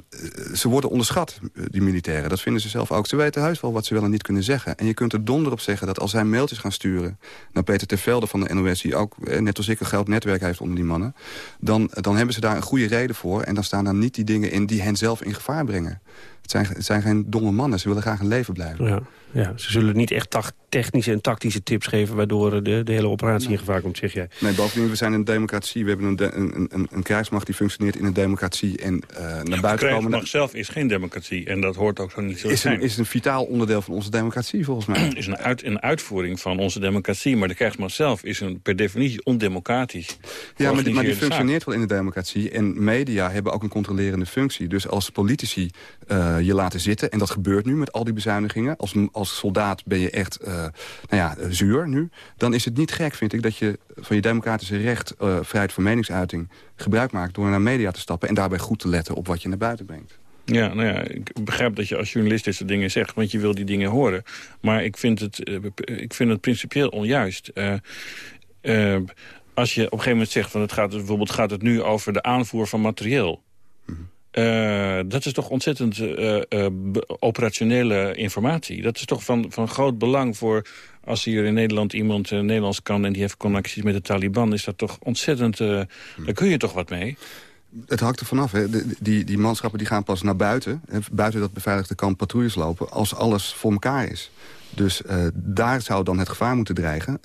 ze worden onderschat, die militairen. Dat vinden ze zelf ook. Ze weten heus wel wat ze wel en niet kunnen zeggen. En je kunt er donder op zeggen dat als zij mailtjes gaan sturen... naar Peter Tervelde van de NOS... die ook, eh, net als ik, een groot netwerk heeft onder die mannen... Dan, dan hebben ze daar een goede reden voor. En dan staan daar niet die dingen in die hen zelf in gevaar brengen. Het zijn, het zijn geen domme mannen, ze willen graag een leven blijven. Ja, ja. Ze zullen niet echt technische en tactische tips geven... waardoor eh, de, de hele operatie in gevaar komt, zeg jij. Nee, bovendien, we zijn een democratie. We hebben een, de- een, een, een krijgsmacht die functioneert in een democratie. En eh, naar De buiten komen... krijgsmacht zelf is geen democratie. En dat hoort ook zo niet zo te Is zijn. een, is een vitaal onderdeel van onze democratie, volgens mij. is een, uit, een uitvoering van onze democratie. Maar de krijgsmacht zelf is een, per definitie ondemocratisch. Ja, maar die, maar die zaak. functioneert wel in de democratie. En media hebben ook een controlerende functie. Dus als politici eh, je laten zitten... en dat gebeurt nu met al die bezuinigingen... als, als soldaat ben je echt eh, nou ja, eh, zuur nu... dan is het niet gek, vind ik, dat je van je democratische recht... vrijheid van meningsuiting gebruik maakt... door naar media te stappen en daarbij goed te letten op wat je naar buiten brengt. Ja, nou ja, ik begrijp dat je als journalist soort dingen zegt... want je wil die dingen horen. Maar ik vind het, ik vind het principieel onjuist. Als je op een gegeven moment zegt... Van het gaat, bijvoorbeeld gaat het nu over de aanvoer van materieel... Eh, dat is toch ontzettend eh, eh, operationele informatie. Dat is toch van, van groot belang voor... als hier in Nederland iemand Nederlands kan... en die heeft connecties met de Taliban... is dat toch ontzettend... eh, Daar kun je toch wat mee? Het hangt er vanaf. Hè. De- die, die manschappen die gaan pas naar buiten... hè, buiten dat beveiligde kamp patrouilles lopen... als alles voor elkaar is. Dus daar zou dan het gevaar moeten dreigen.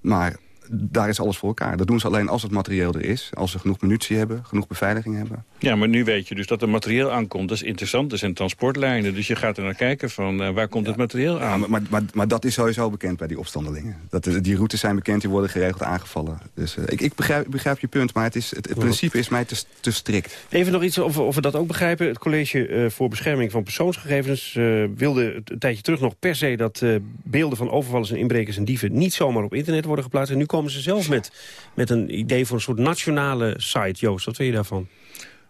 Maar daar is alles voor elkaar. Dat doen ze alleen als het materieel er is. Als ze genoeg munitie hebben, genoeg beveiliging hebben. Ja, maar nu weet je dus dat er materieel aankomt. Dat is interessant. Er zijn transportlijnen. Dus je gaat er naar kijken van eh, waar komt het materieel aan. Ja, maar, maar, maar, maar dat is sowieso bekend bij die opstandelingen. Dat, die routes zijn bekend, die worden geregeld aangevallen. Dus eh, ik, ik begrijp, ik begrijp je punt, maar het, is, het, het principe is mij te, te strikt. Even nog iets of, of we dat ook begrijpen. Het College eh, voor Bescherming van Persoonsgegevens eh, wilde een tijdje terug nog per se... dat eh, beelden van overvallers en inbrekers en dieven niet zomaar op internet worden geplaatst. En nu komen ze zelf met, met een idee voor een soort nationale site. Joost, wat vind je daarvan?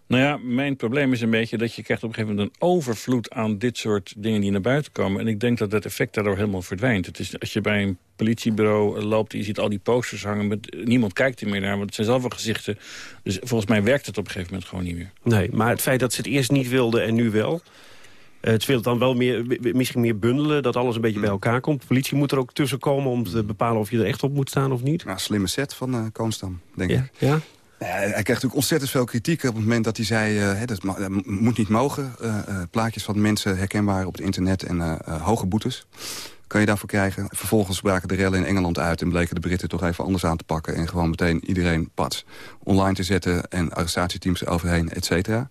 Nou ja, mijn probleem is een beetje dat je krijgt op een gegeven moment een overvloed aan dit soort dingen die naar buiten komen. En ik denk dat dat effect daardoor helemaal verdwijnt. Het is, als je bij een politiebureau loopt en je ziet al die posters hangen, met, niemand kijkt er meer naar, want het zijn zelf wel gezichten. Dus volgens mij werkt het op een gegeven moment gewoon niet meer. Nee, maar het feit dat ze het eerst niet wilden en nu wel... eh, het wil dan wel meer, misschien meer bundelen, dat alles een beetje bij elkaar komt. De politie moet er ook tussen komen om te bepalen of je er echt op moet staan of niet. Nou, slimme set van eh Koonstam, denk Ja, ik. ja? Ja, hij kreeg natuurlijk ontzettend veel kritiek op het moment dat hij zei... eh, hè, dat moet niet mogen. eh, eh, plaatjes van mensen herkenbaar op het internet en eh, eh, hoge boetes kan je daarvoor krijgen. Vervolgens braken de rellen in Engeland uit... en bleken de Britten toch even anders aan te pakken... en gewoon meteen iedereen pats online te zetten... en arrestatieteams eroverheen, et cetera.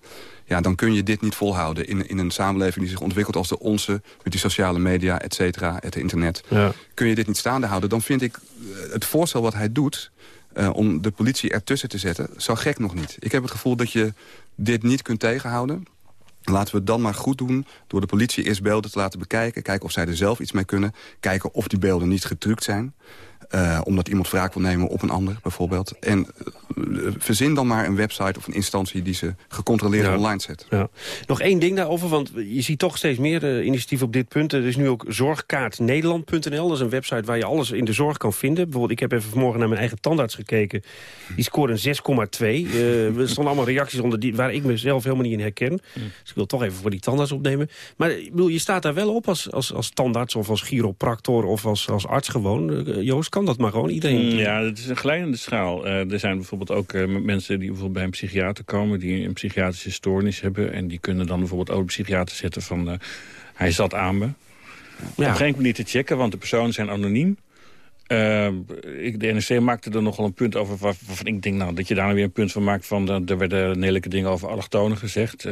Ja, dan kun je dit niet volhouden in, in een samenleving die zich ontwikkelt als de onze... met die sociale media, et cetera, het internet. Ja. Kun je dit niet staande houden, dan vind ik eh, het voorstel wat hij doet... eh, om de politie ertussen te zetten, zo gek nog niet. Ik heb het gevoel dat je dit niet kunt tegenhouden. Laten we het dan maar goed doen door de politie eerst beelden te laten bekijken. Kijken of zij er zelf iets mee kunnen. Kijken of die beelden niet getrukt zijn. Eh, omdat iemand wraak wil nemen op een ander, bijvoorbeeld. En eh, verzin dan maar een website of een instantie die ze gecontroleerd Ja. online zet. Ja. Nog één ding daarover, want je ziet toch steeds meer eh, initiatieven op dit punt. Er is nu ook zorgkaartnederland.nl. Dat is een website waar je alles in de zorg kan vinden. Bijvoorbeeld, ik heb even vanmorgen naar mijn eigen tandarts gekeken. Die scoorde een 6,2. Eh, er stonden allemaal reacties onder die, waar ik mezelf helemaal niet in herken. Dus ik wil toch even voor die tandarts opnemen. Maar ik bedoel, je staat daar wel op als, als, als tandarts of als chiropractor of als, als arts gewoon. Joost, kan dat maar gewoon? Iedereen... Mm, Ja, het is een glijdende schaal. Eh, er zijn bijvoorbeeld ook eh, mensen die bijvoorbeeld bij een psychiater komen... die een psychiatrische stoornis hebben. En die kunnen dan bijvoorbeeld ook de psychiater zetten van... eh, hij zat aan me. Ja. Op geen manier te checken, want de personen zijn anoniem. Ik, de NRC maakte er nogal een punt over waar- waarvan ik denk nou, dat je daar nou weer een punt van maakt. Van, er werden lelijke dingen over allochtonen gezegd.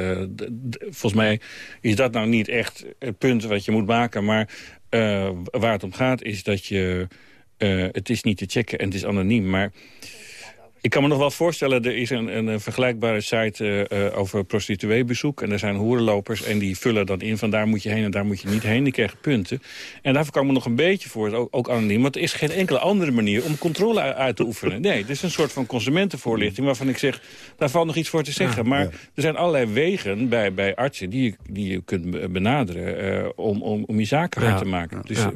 Volgens mij is dat nou niet echt het punt wat je moet maken. Maar waar het om gaat is dat je... eh, het is niet te checken en het is anoniem. Maar ik kan me nog wel voorstellen, er is een, een, vergelijkbare site eh, eh, over prostitueebezoek. En er zijn hoerenlopers en die vullen dan in van daar moet je heen en daar moet je niet heen. Die krijgen punten. En daarvoor kan ik me nog een beetje voor, ook, ook anoniem. Want er is geen enkele andere manier om controle uit te oefenen. Nee, het is een soort van consumentenvoorlichting waarvan ik zeg, daar valt nog iets voor te zeggen. maar er zijn allerlei wegen bij, bij artsen die je, die je kunt be- benaderen om, om, om je zaken hard te maken. Dus Ja.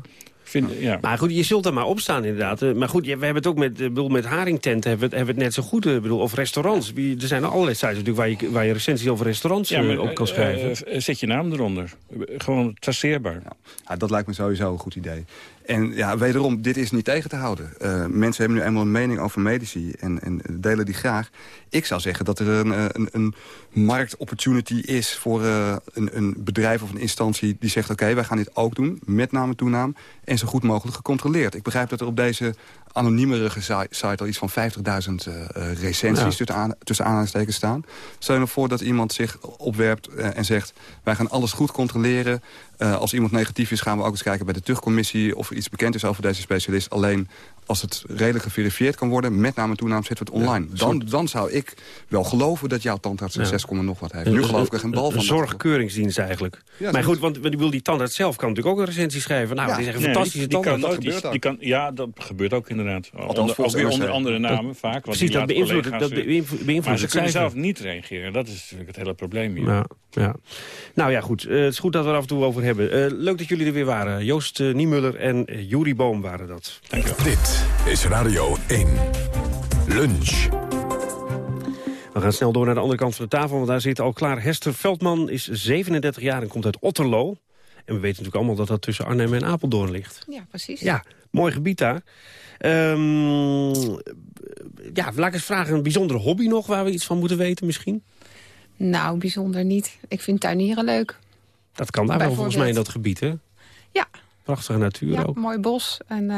Ik vind, ja. Maar goed, je zult er maar opstaan inderdaad. Eh, Maar goed, je- we hebben het ook met, eh, bedoel, met haringtenten hebben we het, hebben we het net zo goed. eh, bedoel, of restaurants. Er zijn allerlei sites natuurlijk waar je, waar je recensies over restaurants Ja, maar, op kan schrijven. zet je naam eronder. Gewoon traceerbaar. Ja, dat lijkt me sowieso een goed idee. En ja, wederom, dit is niet tegen te houden. Uh, mensen hebben nu eenmaal een mening over medici en, en delen die graag. Ik zou zeggen dat er een, een, een marktopportunity is voor uh, een, een bedrijf of een instantie die zegt... oké, wij gaan dit ook doen, met name toenaam en zo goed mogelijk gecontroleerd. Ik begrijp dat er op deze anoniemere site al iets van 50.000 uh, recensies ja. tussen, aan, tussen aanhalingstekens staan. Stel je nou voor dat iemand zich opwerpt en zegt... wij gaan alles goed controleren. Uh, als iemand negatief is, gaan we ook eens kijken bij de tuchtcommissie... of er iets bekend is over deze specialist. Alleen als het redelijk geverifieerd kan worden, met name toename zetten we het online. Ja, dan, dan zou ik wel geloven dat jouw tandarts een 6, nog wat heeft. Nu geloof ik er geen bal van. Een zorgkeuringsdienst eigenlijk. Ja, maar goed, want die, die tandarts zelf kan natuurlijk ook een recensie schrijven. Nou, ja. die zeggen fantastische die, tandarts. dat gebeurt die, kan, ja, dat gebeurt ook inderdaad. Althans, onder, ook weer onder andere namen dat, vaak. Precies, dat beïnvloedt dat beïnvloed Maar ze kunnen zelf niet reageren. Dat is natuurlijk het hele probleem hier. Ja, ja. Nou ja, goed. Uh, het is goed dat we er af en toe over hebben. Uh, leuk dat jullie er weer waren. Joost uh, Niemuller en uh, Juri Boom waren dat. Dank je Dit is Radio 1. Lunch. We gaan snel door naar de andere kant van de tafel, want daar zit al klaar. Hester Veldman is 37 jaar en komt uit Otterlo. En we weten natuurlijk allemaal dat dat tussen Arnhem en Apeldoorn ligt. Ja, precies. Ja, mooi gebied daar. Um, ja, laat ik eens vragen, een bijzondere hobby nog... waar we iets van moeten weten misschien? Nou, bijzonder niet. Ik vind tuinieren leuk. Dat kan daar wel volgens mij in dat gebied, hè? Ja, Prachtige natuur ja, ook. mooi bos. En uh,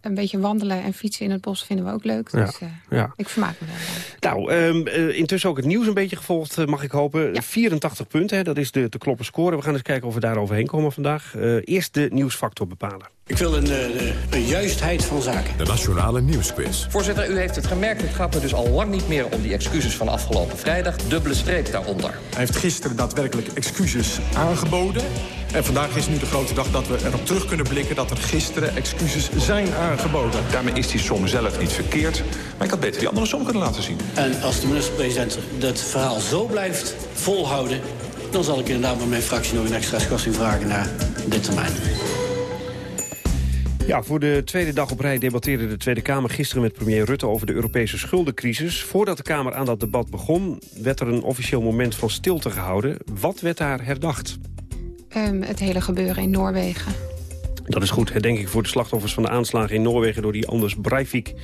een beetje wandelen en fietsen in het bos vinden we ook leuk. Dus uh, ja. ik vermaak me wel. Nou, um, uh, intussen ook het nieuws een beetje gevolgd, mag ik hopen. Ja. 84 punten, hè, dat is de te kloppen score. We gaan eens kijken of we daar overheen komen vandaag. eerst de nieuwsfactor bepalen. Ik wil een, een, juistheid van zaken. De Nationale Nieuwsquiz. Voorzitter, u heeft het gemerkt. Het gaat me dus al lang niet meer om die excuses van afgelopen vrijdag. Dubbele streep daaronder. Hij heeft gisteren daadwerkelijk excuses aangeboden. En vandaag is nu de grote dag dat we erop terug kunnen blikken... dat er gisteren excuses zijn aangeboden. Daarmee is die som zelf niet verkeerd. Maar ik had beter die andere som kunnen laten zien. En als de minister-president dat verhaal zo blijft volhouden... dan zal ik inderdaad met mijn fractie nog een extra schorsing vragen naar dit termijn. Ja, voor de tweede dag op rij debatteerde de Tweede Kamer gisteren met premier Rutte over de Europese schuldencrisis. Voordat de Kamer aan dat debat begon, werd er een officieel moment van stilte gehouden. Wat werd daar herdacht? Um, het hele gebeuren in Noorwegen. Dat is goed, denk ik, voor de slachtoffers van de aanslagen in Noorwegen door die Anders Breivik.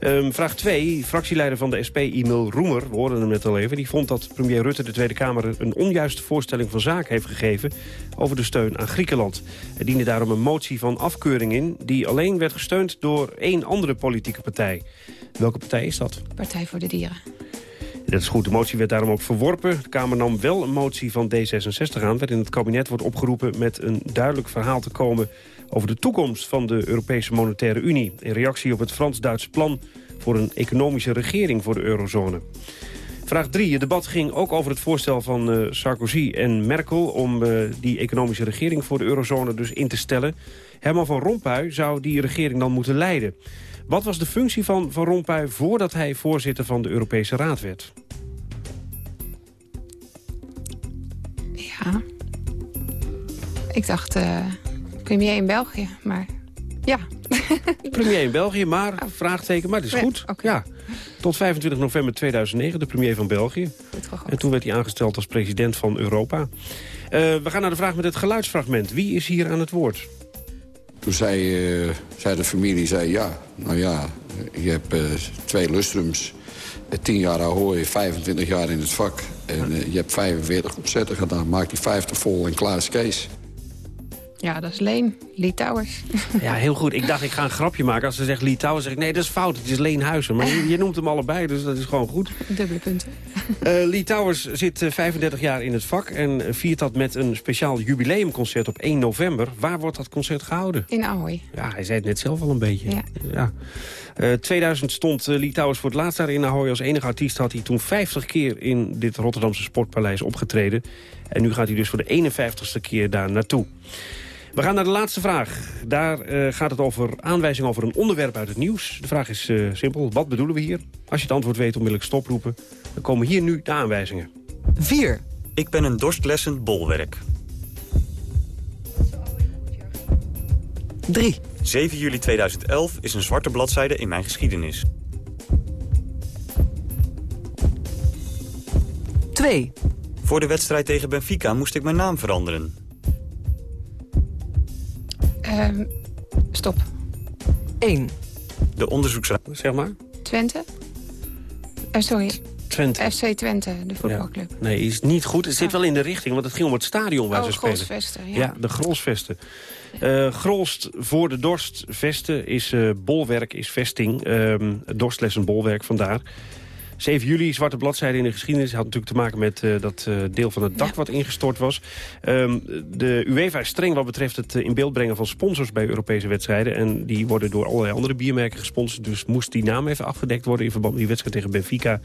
Um, vraag 2. Fractieleider van de SP, Emil Roemer, we hoorden hem net al even... die vond dat premier Rutte de Tweede Kamer een onjuiste voorstelling van zaak heeft gegeven... over de steun aan Griekenland. Hij diende daarom een motie van afkeuring in... die alleen werd gesteund door één andere politieke partij. Welke partij is dat? Partij voor de Dieren. Dat is goed. De motie werd daarom ook verworpen. De Kamer nam wel een motie van D66 aan... waarin het kabinet wordt opgeroepen met een duidelijk verhaal te komen... over de toekomst van de Europese Monetaire Unie... in reactie op het Frans-Duits plan voor een economische regering voor de eurozone. Vraag 3. Het debat ging ook over het voorstel van uh, Sarkozy en Merkel... om uh, die economische regering voor de eurozone dus in te stellen. Herman van Rompuy zou die regering dan moeten leiden. Wat was de functie van Van Rompuy voordat hij voorzitter van de Europese Raad werd? Ja, ik dacht uh, premier in België, maar ja. Premier in België, maar, oh. vraagteken, maar het is goed. Okay. Ja. Tot 25 november 2009, de premier van België. En toen werd hij aangesteld als president van Europa. Uh, we gaan naar de vraag met het geluidsfragment. Wie is hier aan het woord? Toen zei, uh, zei de familie, zei, ja, nou ja, je hebt uh, twee lustrums, 10 jaar Ahoy, 25 jaar in het vak. En je hebt 45 opzetten gedaan, maak die 50 vol en klaar is Kees. Ja, dat is Leen. Lee Towers. Ja, heel goed. Ik dacht, ik ga een grapje maken. Als ze zegt Lee Towers, zeg ik, nee, dat is fout. Het is Leen Huizen. Maar je, je noemt hem allebei, dus dat is gewoon goed. Dubbele punten. Uh, Lee Towers zit uh, 35 jaar in het vak... en viert dat met een speciaal jubileumconcert op 1 november. Waar wordt dat concert gehouden? In Ahoy. Ja, hij zei het net zelf al een beetje. Ja. ja. Uh, 2000 stond Lee Towers voor het laatst daar in Ahoy. Als enige artiest had hij toen 50 keer in dit Rotterdamse Sportpaleis opgetreden. En nu gaat hij dus voor de 51ste keer daar naartoe. We gaan naar de laatste vraag. Daar uh, gaat het over aanwijzing over een onderwerp uit het nieuws. De vraag is uh, simpel. Wat bedoelen we hier? Als je het antwoord weet, onmiddellijk stoproepen. Dan komen hier nu de aanwijzingen. 4. Ik ben een dorstlessend bolwerk. 3. 7 juli 2011 is een zwarte bladzijde in mijn geschiedenis. 2. Voor de wedstrijd tegen Benfica moest ik mijn naam veranderen. Um, Stop. 1. De onderzoeksraad. Zeg maar. Twente. Uh, sorry. Twente. FC Twente, de voetbalclub. Ja. Nee, is niet goed. Het zit wel in de richting, want het ging om het stadion waar oh, ze spelen. Ja. ja. de Grolsvesten. Uh, Grolst voor de dorst. Vesten is uh, bolwerk, is vesting. Uh, dorstles een bolwerk, vandaar. 7 juli, zwarte bladzijde in de geschiedenis. had natuurlijk te maken met uh, dat uh, deel van het dak ja. wat ingestort was. Um, de UEFA is streng wat betreft het uh, in beeld brengen van sponsors bij Europese wedstrijden. En die worden door allerlei andere biermerken gesponsord. Dus moest die naam even afgedekt worden in verband met die wedstrijd tegen Benfica.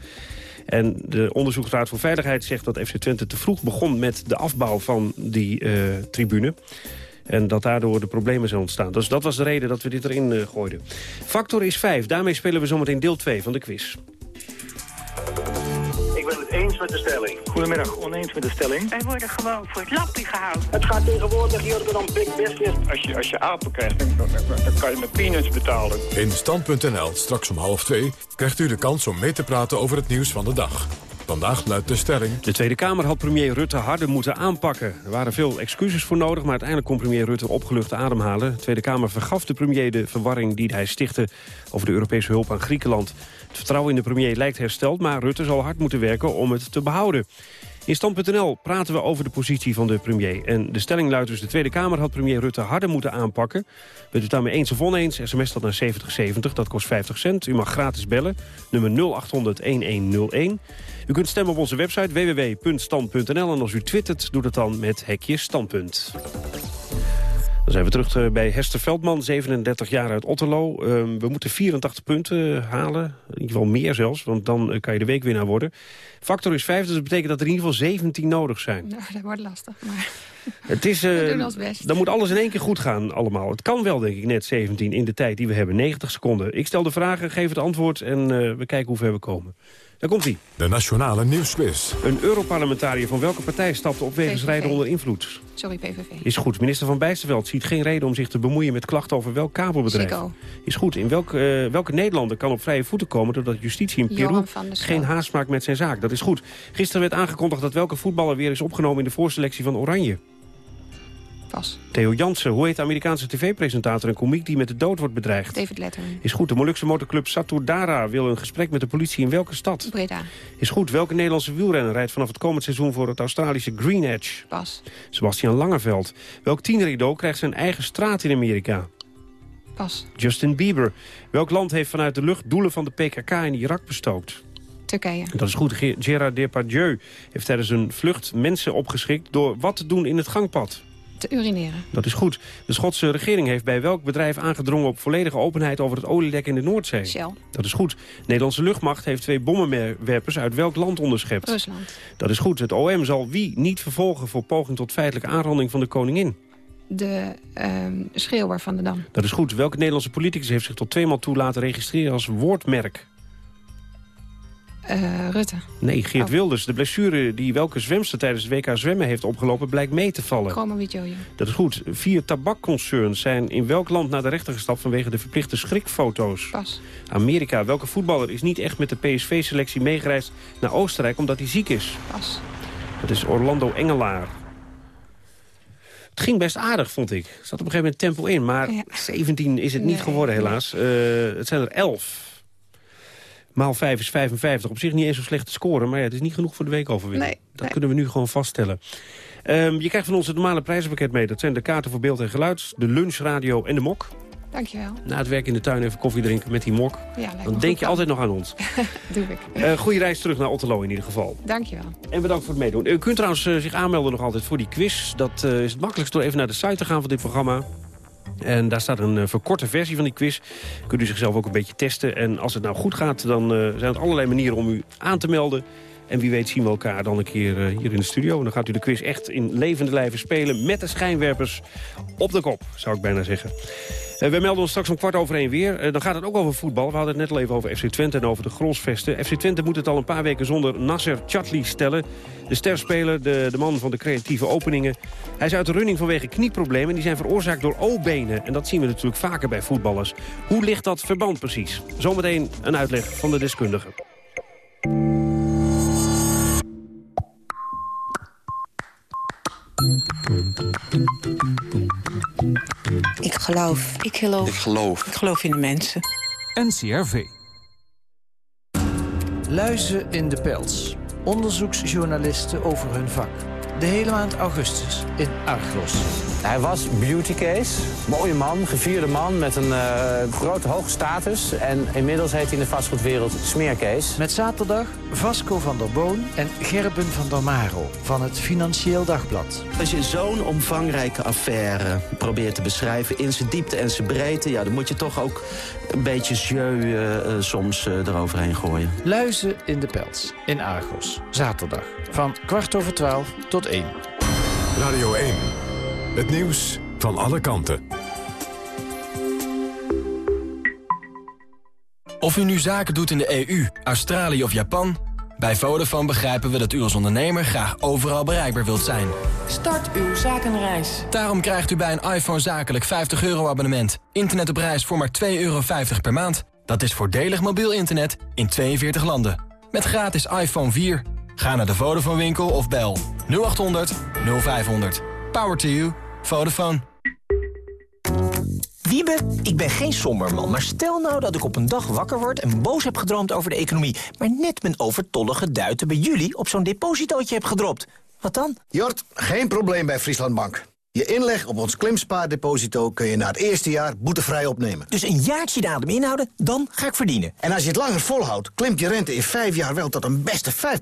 En de Onderzoeksraad voor Veiligheid zegt dat FC Twente te vroeg begon met de afbouw van die tribune. En dat daardoor de problemen zijn ontstaan. Dus dat was de reden dat we dit erin uh, gooiden. Factor is 5. Daarmee spelen we zometeen deel 2 van de quiz. Ik ben het eens met de stelling. Goedemiddag, oneens met de stelling. Wij worden gewoon voor het lappie gehouden. Het gaat tegenwoordig hier dan big business. Als je, als je apen krijgt, dan, dan, dan kan je met peanuts betalen. In Stand.nl, straks om half twee, krijgt u de kans om mee te praten over het nieuws van de dag. Vandaag luidt de stelling... De Tweede Kamer had premier Rutte harder moeten aanpakken. Er waren veel excuses voor nodig, maar uiteindelijk kon premier Rutte opgelucht ademhalen. De Tweede Kamer vergaf de premier de verwarring die hij stichtte over de Europese hulp aan Griekenland. Het vertrouwen in de premier lijkt hersteld, maar Rutte zal hard moeten werken om het te behouden. In Stand.nl praten we over de positie van de premier. En de stelling luidt dus, de Tweede Kamer had premier Rutte harder moeten aanpakken. Bent u daarmee eens of oneens, sms dat naar 7070, dat kost 50 cent. U mag gratis bellen, nummer 0800-1101. U kunt stemmen op onze website www.stand.nl. En als u twittert, doe dat dan met hekje standpunt. Dan zijn we terug bij Hester Veldman, 37 jaar uit Otterlo. Uh, we moeten 84 punten halen, in ieder geval meer zelfs, want dan uh, kan je de weekwinnaar worden. Factor is 5, dus dat betekent dat er in ieder geval 17 nodig zijn. Nou, dat wordt lastig, maar... Het is, uh, dan moet alles in één keer goed gaan allemaal. Het kan wel, denk ik, net 17 in de tijd die we hebben. 90 seconden. Ik stel de vragen, geef het antwoord en we kijken hoe ver we komen. Daar komt hij. De Nationale Nieuwsquiz. Een Europarlementariër van welke partij stapte op wegens rijden onder invloed? Sorry, PVV. Is goed. Minister van Bijsterveld ziet geen reden om zich te bemoeien met klachten over welk kabelbedrijf. Chico. Is goed. In welk, uh, welke Nederlander kan op vrije voeten komen doordat justitie in Peru geen haast maakt met zijn zaak? Dat is goed. Gisteren werd aangekondigd dat welke voetballer weer is opgenomen in de voorselectie van Oranje. Pas. Theo Jansen, hoe heet de Amerikaanse tv-presentator en komiek die met de dood wordt bedreigd? David Letterman. Is goed. De Molukse motorclub Satudara wil een gesprek met de politie in welke stad? Breda. Is goed. Welke Nederlandse wielrenner rijdt vanaf het komend seizoen voor het Australische Green Edge? Pas. Sebastian Langeveld. Welk tieneridol krijgt zijn eigen straat in Amerika? Pas. Justin Bieber. Welk land heeft vanuit de lucht doelen van de PKK in Irak bestookt? Turkije. Dat is goed. Gerard Depardieu heeft tijdens een vlucht mensen opgeschikt door wat te doen in het gangpad te urineren. Dat is goed. De Schotse regering heeft bij welk bedrijf aangedrongen op volledige openheid over het olielek in de Noordzee? Shell. Dat is goed. De Nederlandse luchtmacht heeft twee bommenwerpers uit welk land onderschept? Rusland. Dat is goed. Het OM zal wie niet vervolgen voor poging tot feitelijke aanranding van de koningin? De uh, schreeuwer van de Dam. Dat is goed. Welke Nederlandse politicus heeft zich tot tweemaal toe laten registreren als woordmerk? Uh, Rutte. Nee, Geert oh. Wilders. De blessure die welke zwemster tijdens het WK zwemmen heeft opgelopen... blijkt mee te vallen. Chromovidjojo. Dat is goed. Vier tabakconcerns zijn in welk land naar de rechter gestapt... vanwege de verplichte schrikfoto's? Pas. Amerika. Welke voetballer is niet echt met de PSV-selectie meegereisd naar Oostenrijk... omdat hij ziek is? Pas. Dat is Orlando Engelaar. Het ging best aardig, vond ik. Er zat op een gegeven moment tempo in. Maar ja. 17 is het niet geworden, helaas. Uh, het zijn er 11. Maal 5 is 55. Op zich niet eens zo slecht te scoren. Maar ja, het is niet genoeg voor de weekoverwinning. Nee, dat nee. kunnen we nu gewoon vaststellen. Um, je krijgt van ons het normale prijzenpakket mee. Dat zijn de kaarten voor beeld en geluid, de lunchradio en de mok. Dankjewel. Na het werk in de tuin even koffie drinken met die mok. Ja, Dan denk je altijd nog aan ons. Doe ik. Uh, goede reis terug naar Otterlo in ieder geval. Dankjewel. En bedankt voor het meedoen. U kunt trouwens uh, zich aanmelden nog altijd voor die quiz. Dat uh, is het makkelijkst door even naar de site te gaan van dit programma. En daar staat een uh, verkorte versie van die quiz. Kunt u zichzelf ook een beetje testen. En als het nou goed gaat, dan uh, zijn er allerlei manieren om u aan te melden. En wie weet zien we elkaar dan een keer uh, hier in de studio. En dan gaat u de quiz echt in levende lijven spelen... met de schijnwerpers op de kop, zou ik bijna zeggen. Uh, we melden ons straks om kwart over één weer. Uh, dan gaat het ook over voetbal. We hadden het net al even over FC Twente en over de Grolsvesten. FC Twente moet het al een paar weken zonder Nasser Chatli stellen. De sterspeler, de, de man van de creatieve openingen. Hij is uit de running vanwege knieproblemen. Die zijn veroorzaakt door O-benen. En dat zien we natuurlijk vaker bij voetballers. Hoe ligt dat verband precies? Zometeen een uitleg van de deskundige. Ik geloof. Ik geloof. Ik geloof. Ik geloof in de mensen. NCRV. Luizen in de pels. Onderzoeksjournalisten over hun vak. De hele maand augustus in Argos. Hij was beauty case. Mooie man, gevierde man met een uh, grote hoge status. En inmiddels heet hij in de vastgoedwereld smeercase. Met zaterdag Vasco van der Boon en Gerben van der Maro van het Financieel Dagblad. Als je zo'n omvangrijke affaire probeert te beschrijven in zijn diepte en zijn breedte... Ja, dan moet je toch ook een beetje jeu uh, soms uh, eroverheen gooien. Luizen in de pels in Argos. Zaterdag van kwart over twaalf tot één. Radio 1. Het nieuws van alle kanten. Of u nu zaken doet in de EU, Australië of Japan... bij Vodafone begrijpen we dat u als ondernemer graag overal bereikbaar wilt zijn. Start uw zakenreis. Daarom krijgt u bij een iPhone zakelijk 50 euro abonnement. Internet op reis voor maar 2,50 euro per maand. Dat is voordelig mobiel internet in 42 landen. Met gratis iPhone 4. Ga naar de Vodafone winkel of bel 0800 0500. Power to you. Vodafone. Wiebe, ik ben geen somber man, maar stel nou dat ik op een dag wakker word... en boos heb gedroomd over de economie... maar net mijn overtollige duiten bij jullie op zo'n depositootje heb gedropt. Wat dan? Jort, geen probleem bij Frieslandbank. Je inleg op ons klimspaardeposito kun je na het eerste jaar boetevrij opnemen. Dus een jaartje de adem inhouden, dan ga ik verdienen. En als je het langer volhoudt, klimt je rente in vijf jaar wel tot een beste 5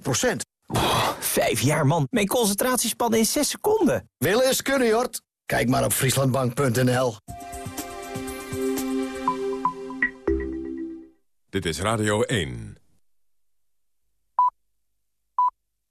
Oh, vijf jaar, man. Mijn concentratiespannen in zes seconden. Willen is kunnen, Jort. Kijk maar op frieslandbank.nl. Dit is Radio 1.